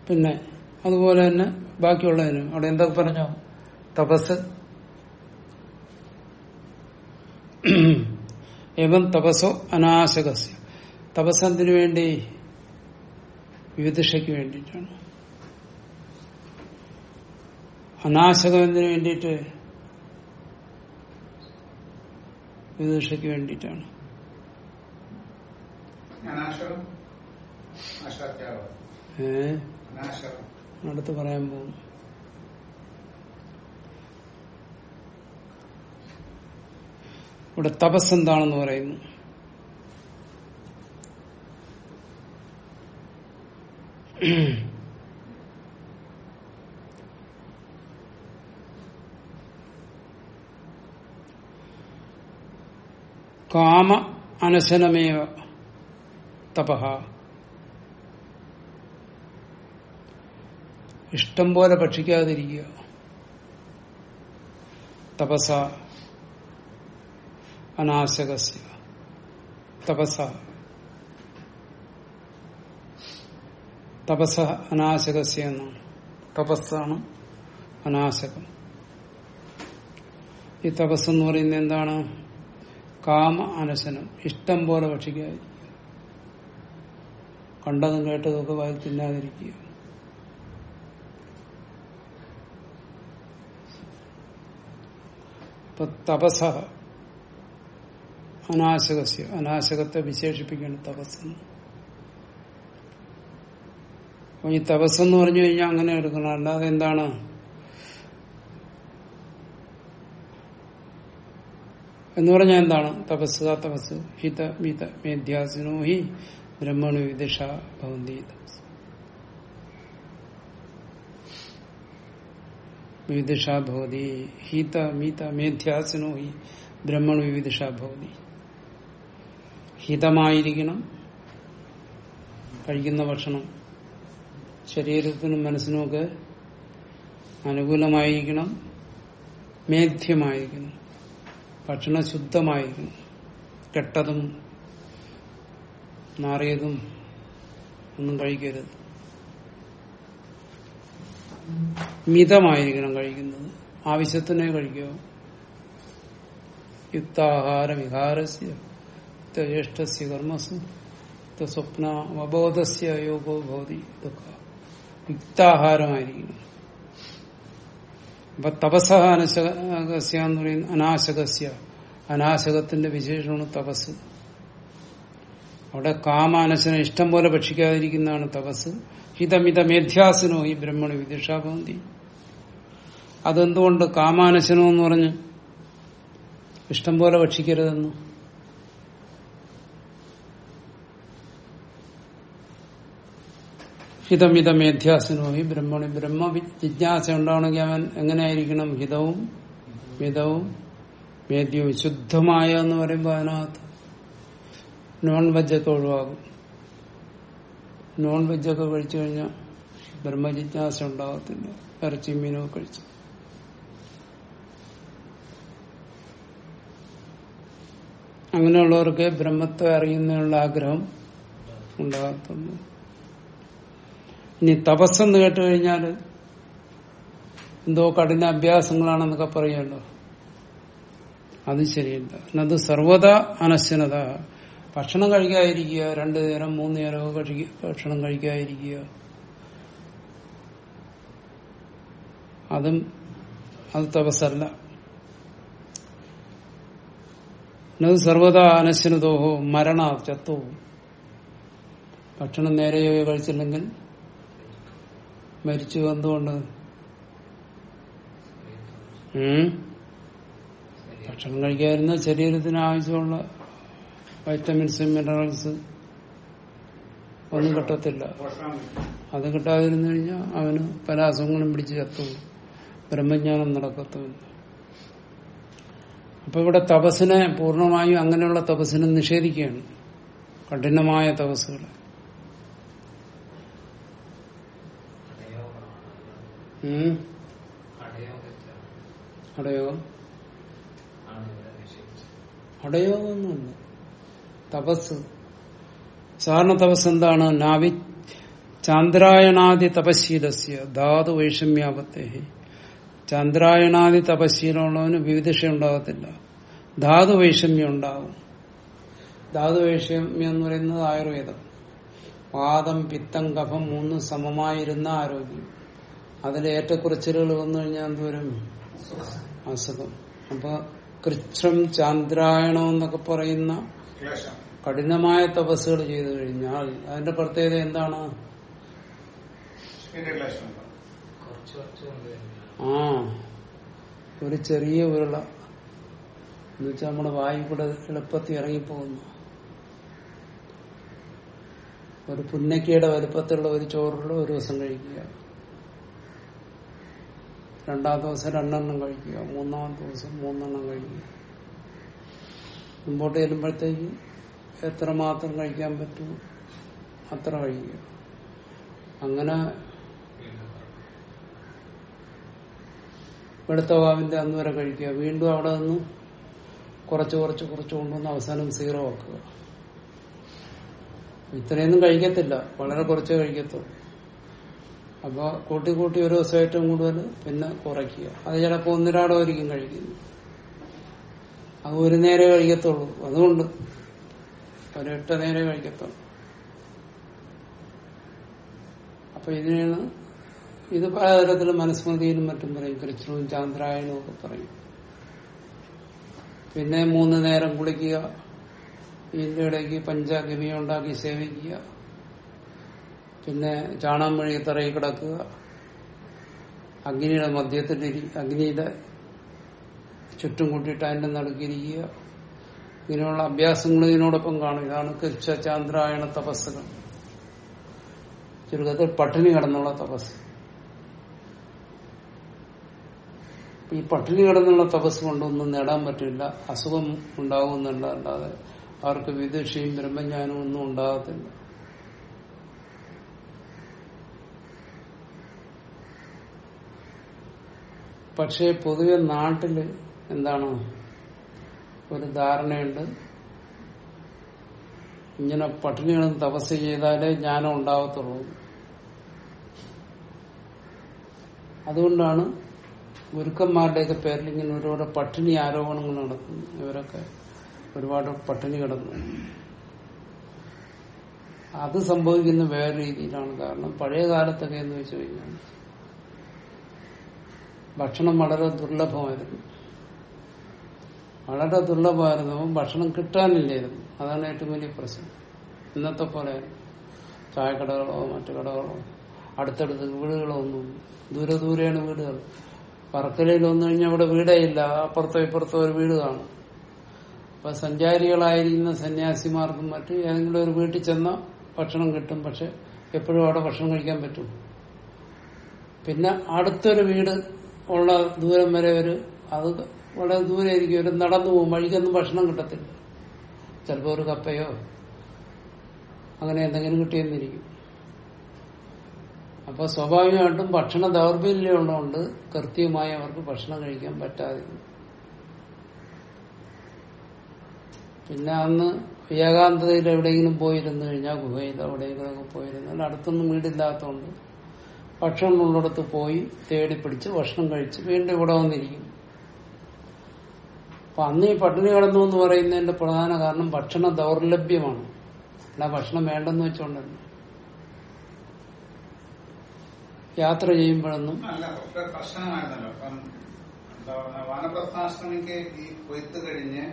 പിന്നെ അതുപോലെ തന്നെ ബാക്കിയുള്ളതിന് അവിടെ എന്തൊക്കെ പറഞ്ഞോ? തപസ്. എവം തപസ്സോ അനാശകസ്യ തപസ് എന്തിനു വേണ്ടി? വിവിധക്ഷയ്ക്ക് വേണ്ടിയിട്ടാണ്. അനാശകം എന്തിനു വേണ്ടിയിട്ട്? വിവിധക്ഷയ്ക്ക് വേണ്ടിയിട്ടാണ്. അടുത്ത് പറയാൻ പോകും ഇവിടെ തപസ് എന്താണെന്ന് പറയുന്നു. കാമ അനശനമേവ തപഹ ഇഷ്ടം പോലെ ഭക്ഷിക്കാതിരിക്കുക. തപസ. അനാശകസ്യ. തപസ. തപസ അനാശകസ്യ എന്നാണ്. തപസ്സാണ് അനാശകം. ഈ തപസ് പറയുന്നത് എന്താണ്? കാമ അനശനം ഇഷ്ടം പോലെ ഭക്ഷിക്കാതിരിക്കുക കണ്ടതും കേട്ടതൊക്കെ വായി തിന്നാതിരിക്കുക. ഇപ്പൊ തപസ. അനാശകസ്യ. അനാശകത്തെ വിശേഷിപ്പിക്കുകയാണ് തപസ് അപ്പൊ ഈ തപസ്സെന്ന് പറഞ്ഞു കഴിഞ്ഞാൽ അങ്ങനെ എടുക്കണം. അല്ലാതെ എന്താണ്? എന്ന് പറഞ്ഞാൽ എന്താണ്? തപസ് തപസ് ഹിത മിത മേധ്യാസിനോ ഹി ബ്രഹ്മണു വിദിഷ ഭവന്തി തപസ് വിദിഷ ഭവതി ഹിത മിത മേധ്യാസിനോ ഹി ബ്രഹ്മണു വിദിഷ ഭവതി. ഹിതമായിരിക്കണം കഴിക്കുന്ന ഭക്ഷണം ശരീരത്തിനും മനസ്സിനുമൊക്കെ അനുകൂലമായിരിക്കണം മേധ്യമായിരിക്കണം. ഭക്ഷണം ശുദ്ധമായിരിക്കും കെട്ടതും നാറിയതും ഒന്നും കഴിക്കരുത്. മിതമായിരിക്കണം കഴിക്കുന്നത്. ആവശ്യത്തിനെ കഴിക്കുക യുക്താഹാര വിഹാരസ്യ ജ്യേഷ്ഠസ്യ കർമ്മസു സ്വപ്ന അവബോധസ്യ യോഗോ ഭവതി. ഇതൊക്കെ യുക്താഹാരമായിരിക്കണം. അപ്പൊ തപസ അനശകസ്യ എന്ന് പറയുന്നത് അനാശകസ്യ. അനാശകത്തിന്റെ വിശേഷമാണ് തപസ്. അവിടെ കാമാനശനെ ഇഷ്ടം പോലെ ഭക്ഷിക്കാതിരിക്കുന്നതാണ് തപസ്. ഹിതമിത മേധ്യാസനോ ഈ ബ്രഹ്മണ വിദിഷാഭവന്തി അതെന്തുകൊണ്ട് കാമാനശനോ എന്ന് പറഞ്ഞ് ഇഷ്ടം പോലെ ഭക്ഷിക്കരുതെന്ന്? ഹിതമിതമേധ്യാസനോ ഈ ബ്രഹ്മണി ബ്രഹ്മ ജിജ്ഞാസ ഉണ്ടാവണമെങ്കിൽ അവൻ എങ്ങനെയായിരിക്കണം? ഹിതവും മിതവും മേദ്യവും ശുദ്ധമായ എന്ന് പറയുമ്പോൾ അതിനകത്ത് നോൺ വെജൊക്കെ ഒഴിവാകും നോൺ വെജൊക്കെ കഴിച്ചു കഴിഞ്ഞാൽ ബ്രഹ്മജിജ്ഞാസ ഉണ്ടാകത്തില്ല ഇറച്ചി മീനൊക്കെ കഴിച്ചു. അങ്ങനെയുള്ളവർക്ക് ബ്രഹ്മത്തെ അറിയുന്നതിനുള്ള ആഗ്രഹം ഉണ്ടാകത്തുള്ളൂ. ഇനി തപസ്സെന്ന് കേട്ട് കഴിഞ്ഞാൽ എന്തോ കഠിന അഭ്യാസങ്ങളാണെന്നൊക്കെ പറയുമല്ലോ അത് ശരിയല്ല. അത് സർവത അനശ്വനത. ഭക്ഷണം കഴിക്കാതിരിക്കുക രണ്ടു നേരം മൂന്ന് നേരമൊക്കെ കഴിക്കുക ഭക്ഷണം കഴിക്കാതിരിക്കുക. അതും അത് തപസ്സല്ല. അത് സർവതാ അനശ്വനതോഹോ മരണ ചത്തോ ഭക്ഷണം നേരെയോ കഴിച്ചില്ലെങ്കിൽ മരിച്ചു എന്തുകൊണ്ട്? ഭക്ഷണം കഴിക്കാതിരുന്ന ശരീരത്തിന് ആവശ്യമുള്ള വൈറ്റമിൻസ് മിനറൽസ് ഒന്നും കിട്ടത്തില്ല. അത് കിട്ടാതിരുന്നു കഴിഞ്ഞാൽ അവന് പല അസുഖങ്ങളും പിടിച്ച് ചത്തും. ബ്രഹ്മജ്ഞാനം നടക്കത്തുമില്ല അപ്പൊ ഇവിടെ തപസ്സിനെ പൂർണമായും അങ്ങനെയുള്ള തപസ്സിനെ നിഷേധിക്കുകയാണ്. കഠിനമായ തപസ്സുകളെ. അടയോഗം അടയോഗമൊന്നുമല്ല. തപസ്. സാധാരണ തപസ് എന്താണ്? നാവി ചാന്ദ്രായണാദി തപശീലസ്യ. ധാതു വൈഷമ്യാപത്തെ ചാന്ദ്രായണാദി തപശീലമുള്ളവന് വിവിധ ഉണ്ടാകത്തില്ല ധാതു വൈഷമ്യം ഉണ്ടാവും ധാതു വൈഷമ്യം എന്ന് പറയുന്നത് ആയുർവേദം. വാദം പിത്തം കഫം മൂന്ന് സമമായിരുന്ന ആരോഗ്യം. അതിൽ ഏറ്റക്കുറച്ചിലുകൾ വന്നു കഴിഞ്ഞാൽ എന്തോരം അസുഖം. അപ്പൊ കൃച്ഛം ചാന്ദ്രായണം എന്നൊക്കെ പറയുന്ന കഠിനമായ തപസ്സുകൾ ചെയ്തു കഴിഞ്ഞാൽ അതിന്റെ പ്രത്യേകത എന്താണ്? ആ ഒരു ചെറിയ ഉരുള. എന്നുവെച്ചാൽ നമ്മുടെ വായു കൂടെ എളുപ്പത്തിൽ ഇറങ്ങിപ്പോകുന്നു. ഒരു പുന്നക്കയുടെ വലുപ്പത്തിലുള്ള ഒരു ചോറുള്ള ഒരു ദിവസം കഴിക്കുക. രണ്ടാം ദിവസം രണ്ടെണ്ണം കഴിക്കുക. മൂന്നാം ദിവസം മൂന്നെണ്ണം കഴിക്കുക. മുമ്പോട്ട് എത്ര മാത്രം കഴിക്കാൻ പറ്റും അത്ര കഴിക്കുക. അങ്ങനെ വെളുത്ത വാവിന്റെ അന്ന് വരെ കഴിക്കുക. വീണ്ടും അവിടെ നിന്ന് കുറച്ച് കുറച്ച് കുറച്ച് കൊണ്ടുവന്ന് അവസാനം സീറോ ആക്കുക. ഇത്രയൊന്നും കഴിക്കത്തില്ല. വളരെ കുറച്ചേ കഴിക്കത്തുള്ളൂ. അപ്പൊ കൂട്ടി കൂട്ടി ഒരു ദിവസം ഏറ്റവും കൂടുതൽ പിന്നെ കുറയ്ക്കുക. അത് ചിലപ്പോൾ ഒന്നിരാടമായിരിക്കും കഴിക്കുന്നു അത് ഒരു നേരെ കഴിക്കത്തുള്ളൂ. അതുകൊണ്ട് ഒരു എട്ട് നേരെ കഴിക്കത്തുള്ളൂ. അപ്പൊ ഇതിനാണ് ഇത് പലതരത്തിൽ മനസ്മൃതിയിലും മറ്റും പറയും. കൃഷ്ണവും ചാന്ദ്രായനും ഒക്കെ പറയും. പിന്നെ മൂന്ന് നേരം കുളിക്കുക. ഇതിന്റെ ഇടയ്ക്ക് പഞ്ചഗവിയം ഉണ്ടാക്കി സേവിക്കുക. പിന്നെ ചാണകം വഴി തറയിൽ കിടക്കുക. അഗ്നിയുടെ മധ്യത്തിൽ അഗ്നിയുടെ ചുറ്റും കൂട്ടിയിട്ട് അതിന്റെ നടുക്കിരിക്കുക ഇങ്ങനെയുള്ള അഭ്യാസങ്ങൾ ഇതിനോടൊപ്പം കാണും. ഇതാണ് കൃഷ ചാന്ദ്രായണ തപസ്സുകൾ. ചുരുക്കത്തിൽ പട്ടിണി കിടന്നുള്ള തപസ്. ഈ പട്ടിണി കിടന്നുള്ള തപസ് കൊണ്ടൊന്നും നേടാൻ പറ്റില്ല. അസുഖം ഉണ്ടാകുന്നുണ്ട് അല്ലാതെ അവർക്ക് വിദുഷയും ബ്രഹ്മജ്ഞാനവും ഒന്നും ഉണ്ടാകത്തില്ല. പക്ഷേ പൊതുവെ നാട്ടിൽ എന്താണ് ഒരു ധാരണയുണ്ട്. ഇങ്ങനെ പട്ടിണികളും തപസ് ചെയ്താലേ ജ്ഞാനം ഉണ്ടാകത്തുള്ളൂ അതുകൊണ്ടാണ് ഗുരുക്കന്മാരുടെയൊക്കെ പേരിൽ ഇങ്ങനെ ഒരുപാട് പട്ടിണി ആരോപണങ്ങൾ നടക്കുന്നു ഇവരൊക്കെ ഒരുപാട് പട്ടിണി കിടന്നു. അത് സംഭവിക്കുന്ന വേറെ രീതിയിലാണ്. കാരണം പഴയ കാലത്തൊക്കെ എന്ന് വെച്ച് കഴിഞ്ഞാൽ ഭക്ഷണം വളരെ ദുർലഭമായിരുന്നു. വളരെ ദുർലഭമായിരുന്നു. ഭക്ഷണം കിട്ടാനില്ലായിരുന്നു. അതാണ് ഏറ്റവും വലിയ പ്രശ്നം. ഇന്നത്തെ പോലെ ചായക്കടകളോ മറ്റു കടകളോ അടുത്തടുത്ത് വീടുകളോ ഒന്നും ദൂരെ ദൂരെയാണ് വീടുകൾ. പറക്കലയിൽ വന്നു കഴിഞ്ഞാൽ അവിടെ വീടേ ഇല്ല. അപ്പുറത്തോ ഇപ്പുറത്തോ ഒരു വീട് കാണും. അപ്പൊ സഞ്ചാരികളായിരിക്കുന്ന സന്യാസിമാർക്കും മറ്റും ഏതെങ്കിലും ഒരു വീട്ടിൽ ചെന്ന ഭക്ഷണം കിട്ടും. പക്ഷെ എപ്പോഴും അവിടെ ഭക്ഷണം കഴിക്കാൻ പറ്റും. പിന്നെ അടുത്തൊരു വീട് ഉള്ള ദൂരം വരെ ഒരു അത് വളരെ ദൂരെ ആയിരിക്കും ഒരു നടന്നു പോകും. വഴിക്കൊന്നും ഭക്ഷണം കിട്ടത്തില്ല. ചിലപ്പോൾ ഒരു കപ്പയോ അങ്ങനെ എന്തെങ്കിലും കിട്ടിയെന്നിരിക്കും. അപ്പൊ സ്വാഭാവികമായിട്ടും ഭക്ഷണ ദൗർബല്യമുള്ളതുകൊണ്ട് കൃത്യമായി അവർക്ക് ഭക്ഷണം കഴിക്കാൻ പറ്റാതെ പിന്നെ അന്ന് ഏകാന്തതയിൽ എവിടെയെങ്കിലും പോയിരുന്നു കഴിഞ്ഞാൽ ഗുഹയിൽ എവിടെയെങ്കിലുമൊക്കെ പോയിരുന്നാൽ അടുത്തൊന്നും വീടില്ലാത്തതുകൊണ്ട് ഭക്ഷണം ഉള്ളിടത്ത് പോയി തേടി പിടിച്ച് ഭക്ഷണം കഴിച്ച് വീണ്ടും ഇവിടെ വന്നിരിക്കും. അപ്പൊ അന്ന് ഈ പട്ടിണി കിടന്നു എന്ന് പറയുന്നതിന്റെ പ്രധാന കാരണം ഭക്ഷണ ദൗർലഭ്യമാണ്. അല്ല ഭക്ഷണം വേണ്ടെന്ന് വെച്ചോണ്ടല്ല. യാത്ര ചെയ്യുമ്പോഴൊന്നും അപ്പം എന്താ വാനപ്രസ്ഥാശ്രമിക്ക് ഈ കൊയ്ത്ത് കഴിഞ്ഞ്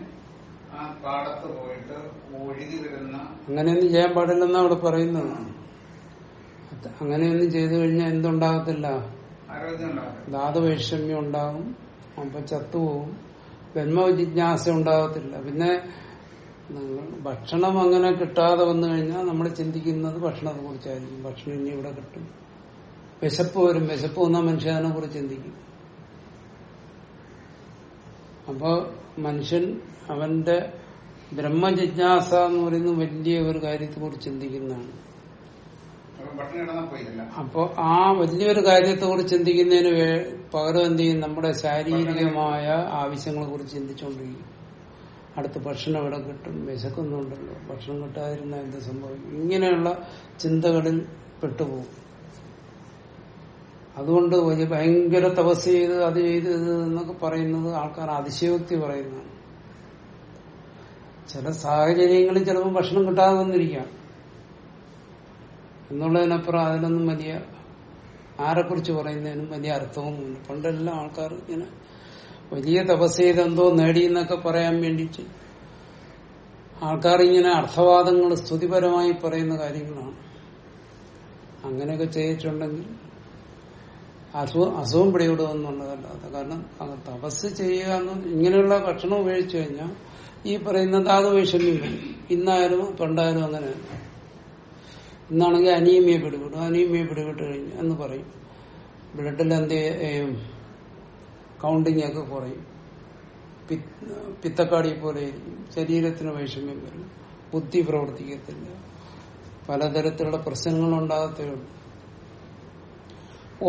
ആ പാടത്ത് പോയിട്ട് ഒഴുകി വരുന്ന അങ്ങനെയൊന്നും ചെയ്യാൻ പാടില്ലെന്നാണ് അവിടെ പറയുന്നത്. അങ്ങനെയൊന്നും ചെയ്തു കഴിഞ്ഞാൽ എന്തുണ്ടാകത്തില്ല? ധാതുവൈഷമ്യം ഉണ്ടാകും അപ്പൊ ചത്തുപോകും ബ്രഹ്മജിജ്ഞാസ ഉണ്ടാകത്തില്ല പിന്നെ ഭക്ഷണം അങ്ങനെ കിട്ടാതെ വന്നു കഴിഞ്ഞാൽ നമ്മൾ ചിന്തിക്കുന്നത് ഭക്ഷണത്തെ കുറിച്ചായിരിക്കും. ഭക്ഷണം ഇനി ഇവിടെ കിട്ടും. വിശപ്പ് വരും. വിശപ്പ് വന്ന മനുഷ്യനെ കുറിച്ച് ചിന്തിക്കും. അപ്പോ മനുഷ്യൻ അവന്റെ ബ്രഹ്മജിജ്ഞാസ എന്ന് പറയുന്ന വലിയ ഒരു കാര്യത്തെ കുറിച്ച് ചിന്തിക്കുന്നതാണ്. അപ്പൊ ആ വലിയൊരു കാര്യത്തെ കുറിച്ച് ചിന്തിക്കുന്നതിന് പകരം എന്ത് ചെയ്യും? നമ്മുടെ ശാരീരികമായ ആവശ്യങ്ങളെ കുറിച്ച് ചിന്തിച്ചുകൊണ്ടിരിക്കും അടുത്ത് ഭക്ഷണം എവിടെ കിട്ടും വിശക്കുന്നുണ്ടല്ലോ. ഭക്ഷണം കിട്ടാതിരുന്ന എന്ത് സംഭവിക്കും? ഇങ്ങനെയുള്ള ചിന്തകളിൽ പെട്ടുപോകും. അതുകൊണ്ട് വലിയ ഭയങ്കര തപസ് ചെയ്ത് അത് ചെയ്ത് എന്നൊക്കെ പറയുന്നത് ആൾക്കാർ അതിശയോക്തി പറയുന്നതാണ്. ചില സാഹചര്യങ്ങളിൽ ചിലപ്പോൾ ഭക്ഷണം കിട്ടാതെ വന്നിരിക്കാം. എന്നുള്ളതിനപ്പുറം അതിനൊന്നും വലിയ ആരെക്കുറിച്ച് പറയുന്നതിനും വലിയ അർത്ഥവും പണ്ടെല്ലാം ആൾക്കാർ ഇങ്ങനെ വലിയ തപസ് ചെയ്ത് എന്തോ നേടിയെന്നൊക്കെ പറയാൻ വേണ്ടിയിട്ട് ആൾക്കാർ ഇങ്ങനെ അർത്ഥവാദങ്ങൾ സ്തുതിപരമായി പറയുന്ന കാര്യങ്ങളാണ്. അങ്ങനെയൊക്കെ ചെയ്തിട്ടുണ്ടെങ്കിൽ അസുഖം അസുഖം പിടിവിടുമെന്നുള്ളതല്ലാതെ കാരണം തപസ് ചെയ്യുക എന്ന് ഇങ്ങനെയുള്ള ഭക്ഷണം ഉപയോഗിച്ചു കഴിഞ്ഞാൽ ഈ പറയുന്ന ധാതുവൈഷമ്യം വരും ഇന്നായാലും പണ്ടായാലും അങ്ങനെയാണ് ഇന്നാണെങ്കിൽ അനീമിയെ പിടിപെടും അനീമിയെ പിടിപെട്ട് കഴിഞ്ഞു എന്ന് പറയും. ബ്ലഡിൽ എന്ത് കൗണ്ടിങ് ഒക്കെ കുറയും. പിത്തക്കാടി പോലെ ശരീരത്തിന് വൈഷമ്യം വരും. ബുദ്ധി പ്രവർത്തിക്കത്തില്ല. പലതരത്തിലുള്ള പ്രശ്നങ്ങൾ ഉണ്ടാകത്തേ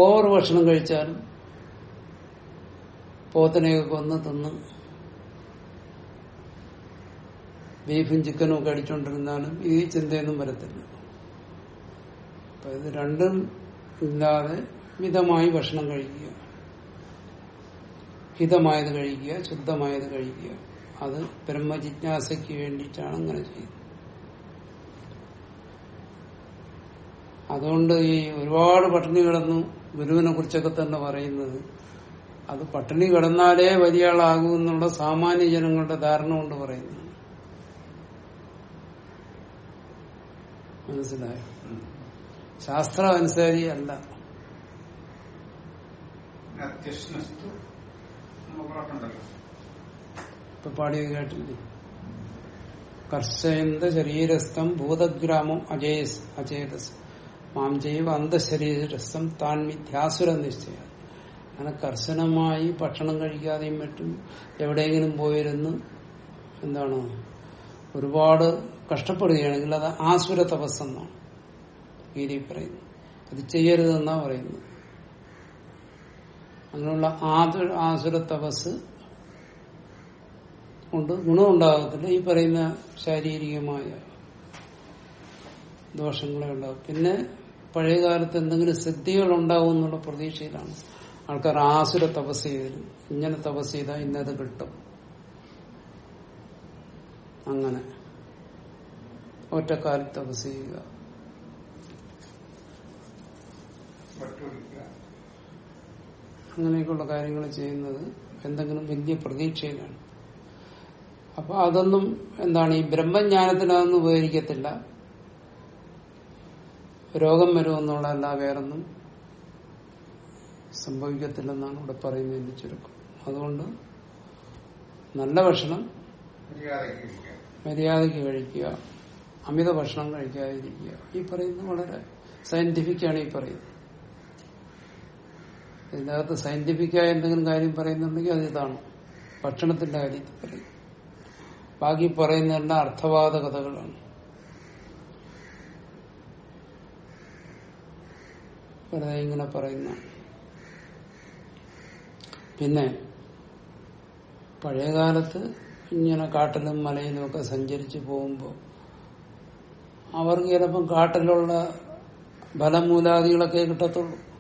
ഓവർ ഭക്ഷണം കഴിച്ചാലും പോത്തനെയൊക്കെ കൊന്ന് തിന്ന് ബീഫും ചിക്കനും ഒക്കെ അടിച്ചുകൊണ്ടിരുന്നാലും ഈ ചിന്തയൊന്നും വരത്തില്ല. ഇത് രണ്ടും ഇല്ലാതെ മിതമായി ഭക്ഷണം കഴിക്കുക. ഹിതമായത് കഴിക്കുക ശുദ്ധമായത് കഴിക്കുക. അത് ബ്രഹ്മജിജ്ഞാസയ്ക്ക് വേണ്ടിയിട്ടാണ് അങ്ങനെ ചെയ്യുന്നത്. അതുകൊണ്ട് ഈ ഒരുപാട് പട്ടിണി കിടന്നു ഗുരുവിനെ കുറിച്ചൊക്കെ തന്നെ പറയുന്നത് അത് പട്ടിണി കിടന്നാലേ വലിയ ആളാകൂ എന്നുള്ള സാമാന്യ ജനങ്ങളുടെ ധാരണ കൊണ്ട് പറയുന്നു മനസ്സിലായോ? ശാസ്ത്രം അനുസരി അല്ല ഇപ്പൊ പാടിയത് കേട്ടില്ലേ? കർഷയന്ത ശരീരസ്ഥം ഭൂതഗ്രാമം അജേസ് അചേതസ് മാം ജൈവ അന്തശരീരസ്ഥം താൻ മിഥ്യാസുര നിശ്ചയ. അങ്ങനെ കർശനമായി ഭക്ഷണം കഴിക്കാതെയും മറ്റും എവിടെയെങ്കിലും പോയിരുന്ന് എന്താണ്? ഒരുപാട് കഷ്ടപ്പെടുകയാണെങ്കിൽ അത് ആസുര തപസ്സെന്നാണ് ഗീതി പറയുന്നു. അത് ചെയ്യരുതെന്നാ പറയുന്നത് അങ്ങനെയുള്ള ആതുര ആസുര തപസ് കൊണ്ട് ഗുണമുണ്ടാകത്തില്ല. ഈ പറയുന്ന ശാരീരികമായ ദോഷങ്ങളെ ഉണ്ടാകും പിന്നെ പഴയകാലത്ത് എന്തെങ്കിലും സിദ്ധികൾ ഉണ്ടാവും എന്നുള്ള പ്രതീക്ഷയിലാണ്. ആൾക്കാർ ആസുര തപസ് ചെയ്തിരുന്നു ഇങ്ങനെ തപസ് ചെയ്താൽ ഇന്നത് കിട്ടും. അങ്ങനെ. ഒറ്റക്കാലിൽ തപസ് ചെയ്യുക. അങ്ങനെയൊക്കെയുള്ള കാര്യങ്ങൾ ചെയ്യുന്നത് എന്തെങ്കിലും വലിയ പ്രതീക്ഷയിലാണ്. അപ്പൊ അതൊന്നും എന്താണ് ഈ ബ്രഹ്മജ്ഞാനത്തിന് അതൊന്നും ഉപകരിക്കത്തില്ല. രോഗം വരുമെന്നുള്ളതല്ല വേറൊന്നും സംഭവിക്കത്തില്ലെന്നാണ് ഇവിടെ പറയുന്നതിന്റെ ചുരുക്കം. അതുകൊണ്ട് നല്ല ഭക്ഷണം മര്യാദയ്ക്ക് കഴിക്കുക. അമിത ഭക്ഷണം കഴിക്കാതിരിക്കുക. ഈ പറയുന്നത് വളരെ സയന്റിഫിക്കാണ് ഈ പറയുന്നത്. ഇതിനകത്ത് സയന്റിഫിക്കായ എന്തെങ്കിലും കാര്യം പറയുന്നുണ്ടെങ്കിൽ അത് ഇതാണ്. ഭക്ഷണത്തിന്റെ കാര്യത്തിൽ പറയും. ബാക്കി പറയുന്നതെല്ലാം അർത്ഥവാദ കഥകളാണ് ഇങ്ങനെ പറയുന്ന. പിന്നെ പഴയകാലത്ത് ഇങ്ങനെ കാട്ടിലും മലയിലും ഒക്കെ സഞ്ചരിച്ചു പോകുമ്പോൾ അവർക്ക് ചിലപ്പം കാട്ടിലുള്ള ഫലമൂലാദികളൊക്കെ കിട്ടത്തുള്ളൂ.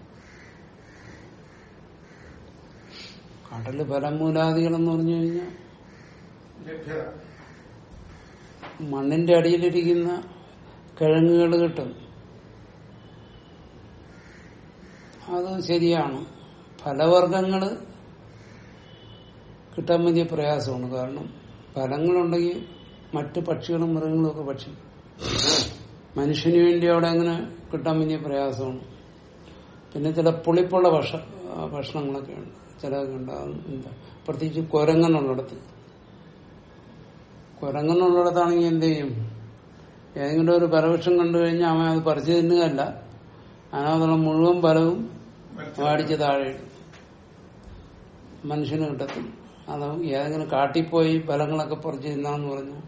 കാട്ടിൽ ഫലമൂലാദികളെന്ന് പറഞ്ഞു കഴിഞ്ഞാൽ മണ്ണിന്റെ അടിയിലിരിക്കുന്ന കിഴങ്ങുകൾ കിട്ടും. അത് ശരിയാണ്. ഫലവർഗങ്ങൾ കിട്ടാൻ വലിയ പ്രയാസമാണ്. കാരണം ഫലങ്ങളുണ്ടെങ്കിൽ മറ്റ് പക്ഷികളും മൃഗങ്ങളും ഒക്കെ ഭക്ഷിക്കും മനുഷ്യന് വേണ്ടി അവിടെ അങ്ങനെ കിട്ടാൻ വലിയ പ്രയാസമാണ്. പിന്നെ ചില പുളിപ്പുള്ള ഭക്ഷ ആ, ഭക്ഷണങ്ങളൊക്കെ ഉണ്ട് ചിലതൊക്കെ എന്താ? പ്രത്യേകിച്ച് കുരങ്ങനുള്ളിടത്ത് കുരങ്ങനുള്ളിടത്താണെങ്കിൽ എന്ത് ചെയ്യും? ഏതെങ്കിലും ഒരു പരവൃക്ഷം കണ്ടു കഴിഞ്ഞാൽ അവൻ അത് പറിച്ചു തിന്നുകയല്ല. അതിനകത്തുള്ള മുഴുവൻ ഫലവും വാടിച്ച് താഴെ മനുഷ്യന് കിട്ടത്തും അത് ഏതെങ്കിലും കാട്ടിപ്പോയി ഫലങ്ങളൊക്കെ പറിച്ചു തിന്നാന്ന് പറഞ്ഞു.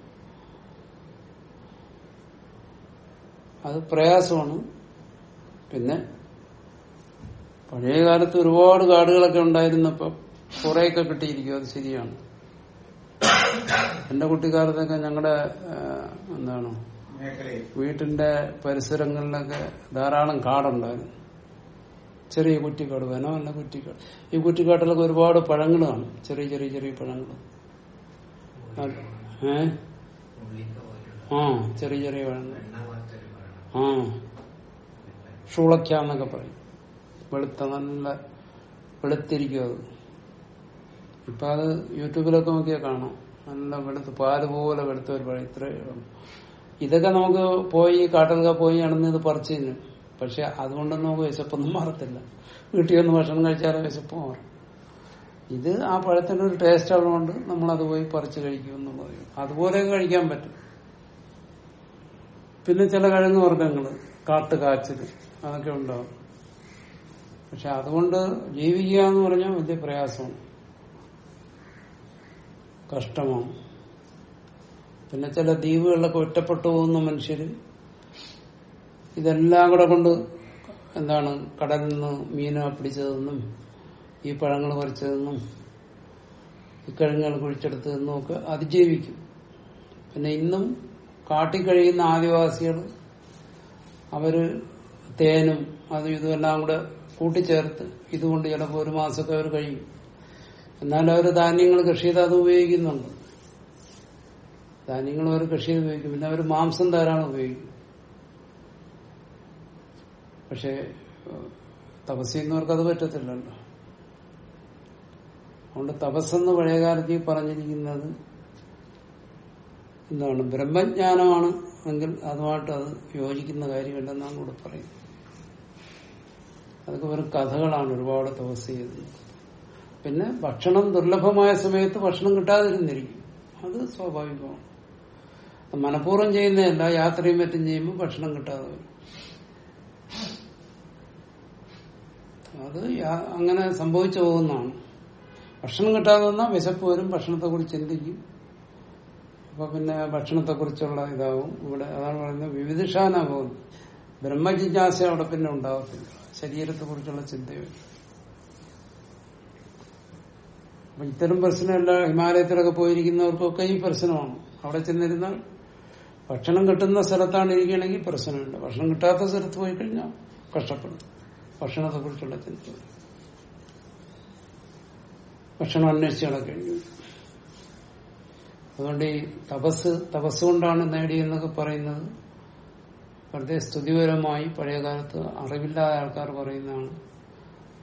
അത് പ്രയാസമാണ്. പിന്നെ പഴയ കാലത്ത് ഒരുപാട് കാടുകളൊക്കെ ഉണ്ടായിരുന്നപ്പോ കുറെയൊക്കെ കിട്ടിയിരിക്കും അത് ശരിയാണ്. എന്റെ കുട്ടിക്കാലത്തൊക്കെ ഞങ്ങളുടെ എന്താണ് വീട്ടിന്റെ പരിസരങ്ങളിലൊക്കെ ധാരാളം കാടുണ്ടായിരുന്നു. ചെറിയ കുറ്റിക്കാട് വനമല്ല കുറ്റിക്കാട്. ഈ കുറ്റിക്കാട്ടിലൊക്കെ ഒരുപാട് പഴങ്ങൾ കാണും ചെറിയ ചെറിയ ചെറിയ പഴങ്ങൾ ഏ? ആ ചെറിയ ചെറിയ പഴങ്ങൾ. ആ. ഷൂളക്ക എന്നൊക്കെ പറയും. വെളുത്ത നല്ല വെളുത്തിരിക്കും അത് ഇപ്പൊ അത് യൂട്യൂബിലൊക്കെ നോക്കിയാൽ കാണാം. നല്ല വെളുത്ത് പാൽ പോലെ വെളുത്ത ഒരു പഴം ഇത്ര ഇതൊക്കെ നമുക്ക് പോയി കാട്ടിലൊക്കെ പോയി നടന്ന് ഇത് പറിച്ചു തിന്നും പക്ഷെ അതുകൊണ്ടൊന്നും നമുക്ക് വിശപ്പൊന്നും മാറത്തില്ല. വീട്ടിൽ ഒന്ന് ഭക്ഷണം കഴിച്ചാലേ വിശപ്പ് മാറും. ഇത് ആ പഴത്തിന്റെ ഒരു ടേസ്റ്റ് ഉള്ളതുകൊണ്ട് നമ്മൾ അത് പോയി പറിച്ചു കഴിക്കും എന്ന് പറയും. അതുപോലെയൊക്കെ കഴിക്കാൻ പറ്റും. പിന്നെ ചില കിഴങ്ങ് വർഗങ്ങൾ കാട്ടുകാച്ചിൽ അതൊക്കെ ഉണ്ടാവും. പക്ഷെ അതുകൊണ്ട് ജീവിക്കുക എന്ന് പറഞ്ഞാൽ വലിയ പ്രയാസമാണ് കഷ്ടമാണ്. പിന്നെ ചില ദ്വീപുകളിലൊക്കെ ഒറ്റപ്പെട്ടു പോകുന്ന മനുഷ്യര് ഇതെല്ലാം കൂടെ കൊണ്ട് എന്താണ് കടലിൽ നിന്ന് മീന പിടിച്ചതെന്നും ഈ പഴങ്ങൾ പറിച്ചതെന്നും ഈ കിഴങ്ങുകൾ കുഴിച്ചെടുത്തതെന്നും ഒക്കെ അതിജീവിക്കും. പിന്നെ ഇന്നും കാട്ടിൽ കഴിയുന്ന ആദിവാസികൾ അവർ തേനും അതും ഇതുമെല്ലാം കൂടെ കൂട്ടിച്ചേർത്ത്. ഇതുകൊണ്ട് ചിലപ്പോൾ ഒരു മാസമൊക്കെ അവർ കഴിയും. എന്നാൽ അവർ ധാന്യങ്ങൾ കൃഷി ചെയ്ത് അത് ഉപയോഗിക്കുന്നുണ്ട്. ധാന്യങ്ങൾ അവർ കൃഷി ചെയ്ത് ഉപയോഗിക്കും. പിന്നെ അവർ മാംസം ധാരാളം ഉപയോഗിക്കും. പക്ഷെ തപസ് ചെയ്യുന്നവർക്ക് അത് പറ്റത്തില്ലല്ലോ. അതുകൊണ്ട് തപസ്സെന്ന് പഴയകാലത്ത് പറഞ്ഞിരിക്കുന്നത് എന്താണ്? ബ്രഹ്മജ്ഞാനമാണ് എങ്കിൽ അതുമായിട്ട് അത് യോജിക്കുന്ന കാര്യമില്ലെന്നാണ് കൂടെ പറയുന്നത്. അതൊക്കെ വെറും കഥകളാണ് ഒരുപാട് തപസ് ചെയ്ത്. പിന്നെ ഭക്ഷണം ദുർലഭമായ സമയത്ത് ഭക്ഷണം കിട്ടാതിരുന്നിരിക്കും. അത് സ്വാഭാവികമാണ്. മനഃപൂർവം ചെയ്യുന്നതല്ല യാത്രയും മറ്റും ചെയ്യുമ്പോൾ ഭക്ഷണം കിട്ടാതെ വരും. അത് അങ്ങനെ സംഭവിച്ചു പോകുന്നതാണ്. ഭക്ഷണം കിട്ടാതെ വന്നാൽ വിശപ്പ് വരും ഭക്ഷണത്തെ കുറിച്ച് ചിന്തിക്കും. അപ്പൊ പിന്നെ ഭക്ഷണത്തെക്കുറിച്ചുള്ള ഇതാവും. ഇവിടെ അതാണ് പറയുന്നത് വിവിധിഷാന പോകുന്നത് ബ്രഹ്മജിജ്ഞാസ അവിടെ പിന്നെ ഉണ്ടാകത്തില്ല ശരീരത്തെ കുറിച്ചുള്ള ചിന്തയും അപ്പൊ ഇത്തരം പ്രശ്നമല്ല ഹിമാലയത്തിലൊക്കെ പോയിരിക്കുന്നവർക്കൊക്കെ ഈ പ്രശ്നമാണ്. അവിടെ ചെന്നിരുന്നാൽ ഭക്ഷണം കിട്ടുന്ന സ്ഥലത്താണ് ഇരിക്കുകയാണെങ്കിൽ പ്രശ്നമുണ്ട് ഭക്ഷണം കിട്ടാത്ത സ്ഥലത്ത് പോയി കഴിഞ്ഞാൽ കഷ്ടപ്പെടും. ഭക്ഷണത്തെ കുറിച്ചുള്ള ചിന്ത. ഭക്ഷണം അന്വേഷിച്ച് നടക്കേണ്ടി വരും. അതുകൊണ്ട് ഈ തപസ് തപസ് കൊണ്ടാണ് നേടിയെന്നൊക്കെ പറയുന്നത്. വെറുതെ സ്തുതിപരമായി പഴയ കാലത്ത് അറിവില്ലാത്ത ആൾക്കാർ പറയുന്നതാണ്.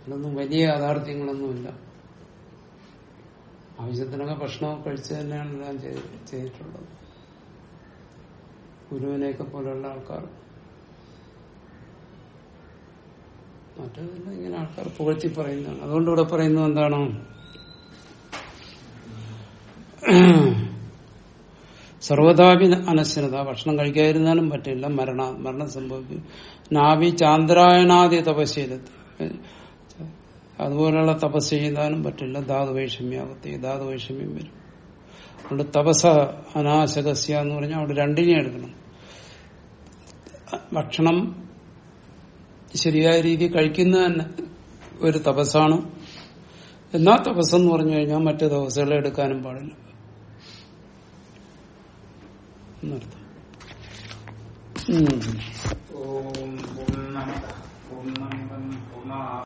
അതൊന്നും വലിയ യാഥാർത്ഥ്യങ്ങളൊന്നുമില്ല. ആവശ്യത്തിനൊക്കെ ഭക്ഷണമൊക്കെ കഴിച്ച് തന്നെയാണ് എല്ലാം ചെയ്ത് ചെയ്തിട്ടുള്ളത്. ഗുരുവിനെയൊക്കെ പോലെയുള്ള ആൾക്കാർ. മറ്റേതെല്ലാം ഇങ്ങനെ ആൾക്കാർ പുകഴ്ത്തി പറയുന്നതാണ്. അതുകൊണ്ട് ഇവിടെ പറയുന്നത് എന്താണ്? സർവതാപി അനശ്വരത. ഭക്ഷണം കഴിക്കാതിരുന്നാലും പറ്റില്ല. മരണ മരണം സംഭവിക്കും. നാവി ചാന്ദ്രായണാദി തപശീലത്ത് അതുപോലെയുള്ള തപസ് ചെയ്താലും പറ്റില്ല. ധാതുവൈഷമ്യാവത്തി ധാതുവൈഷമ്യം വരും. അതുകൊണ്ട് തപസ അനാശകസ്യ എന്ന് പറഞ്ഞാൽ അവിടെ രണ്ടിനെ എടുക്കണം. ഭക്ഷണം ശരിയായ രീതിയിൽ കഴിക്കുന്ന തന്നെ ഒരു തപസ്സാണ്. എന്നാ തപസ്സെന്ന് പറഞ്ഞു കഴിഞ്ഞാൽ മറ്റു തപസ്സുകളെ എടുക്കാനും പാടില്ല. എന്നർത്ഥം. ഓം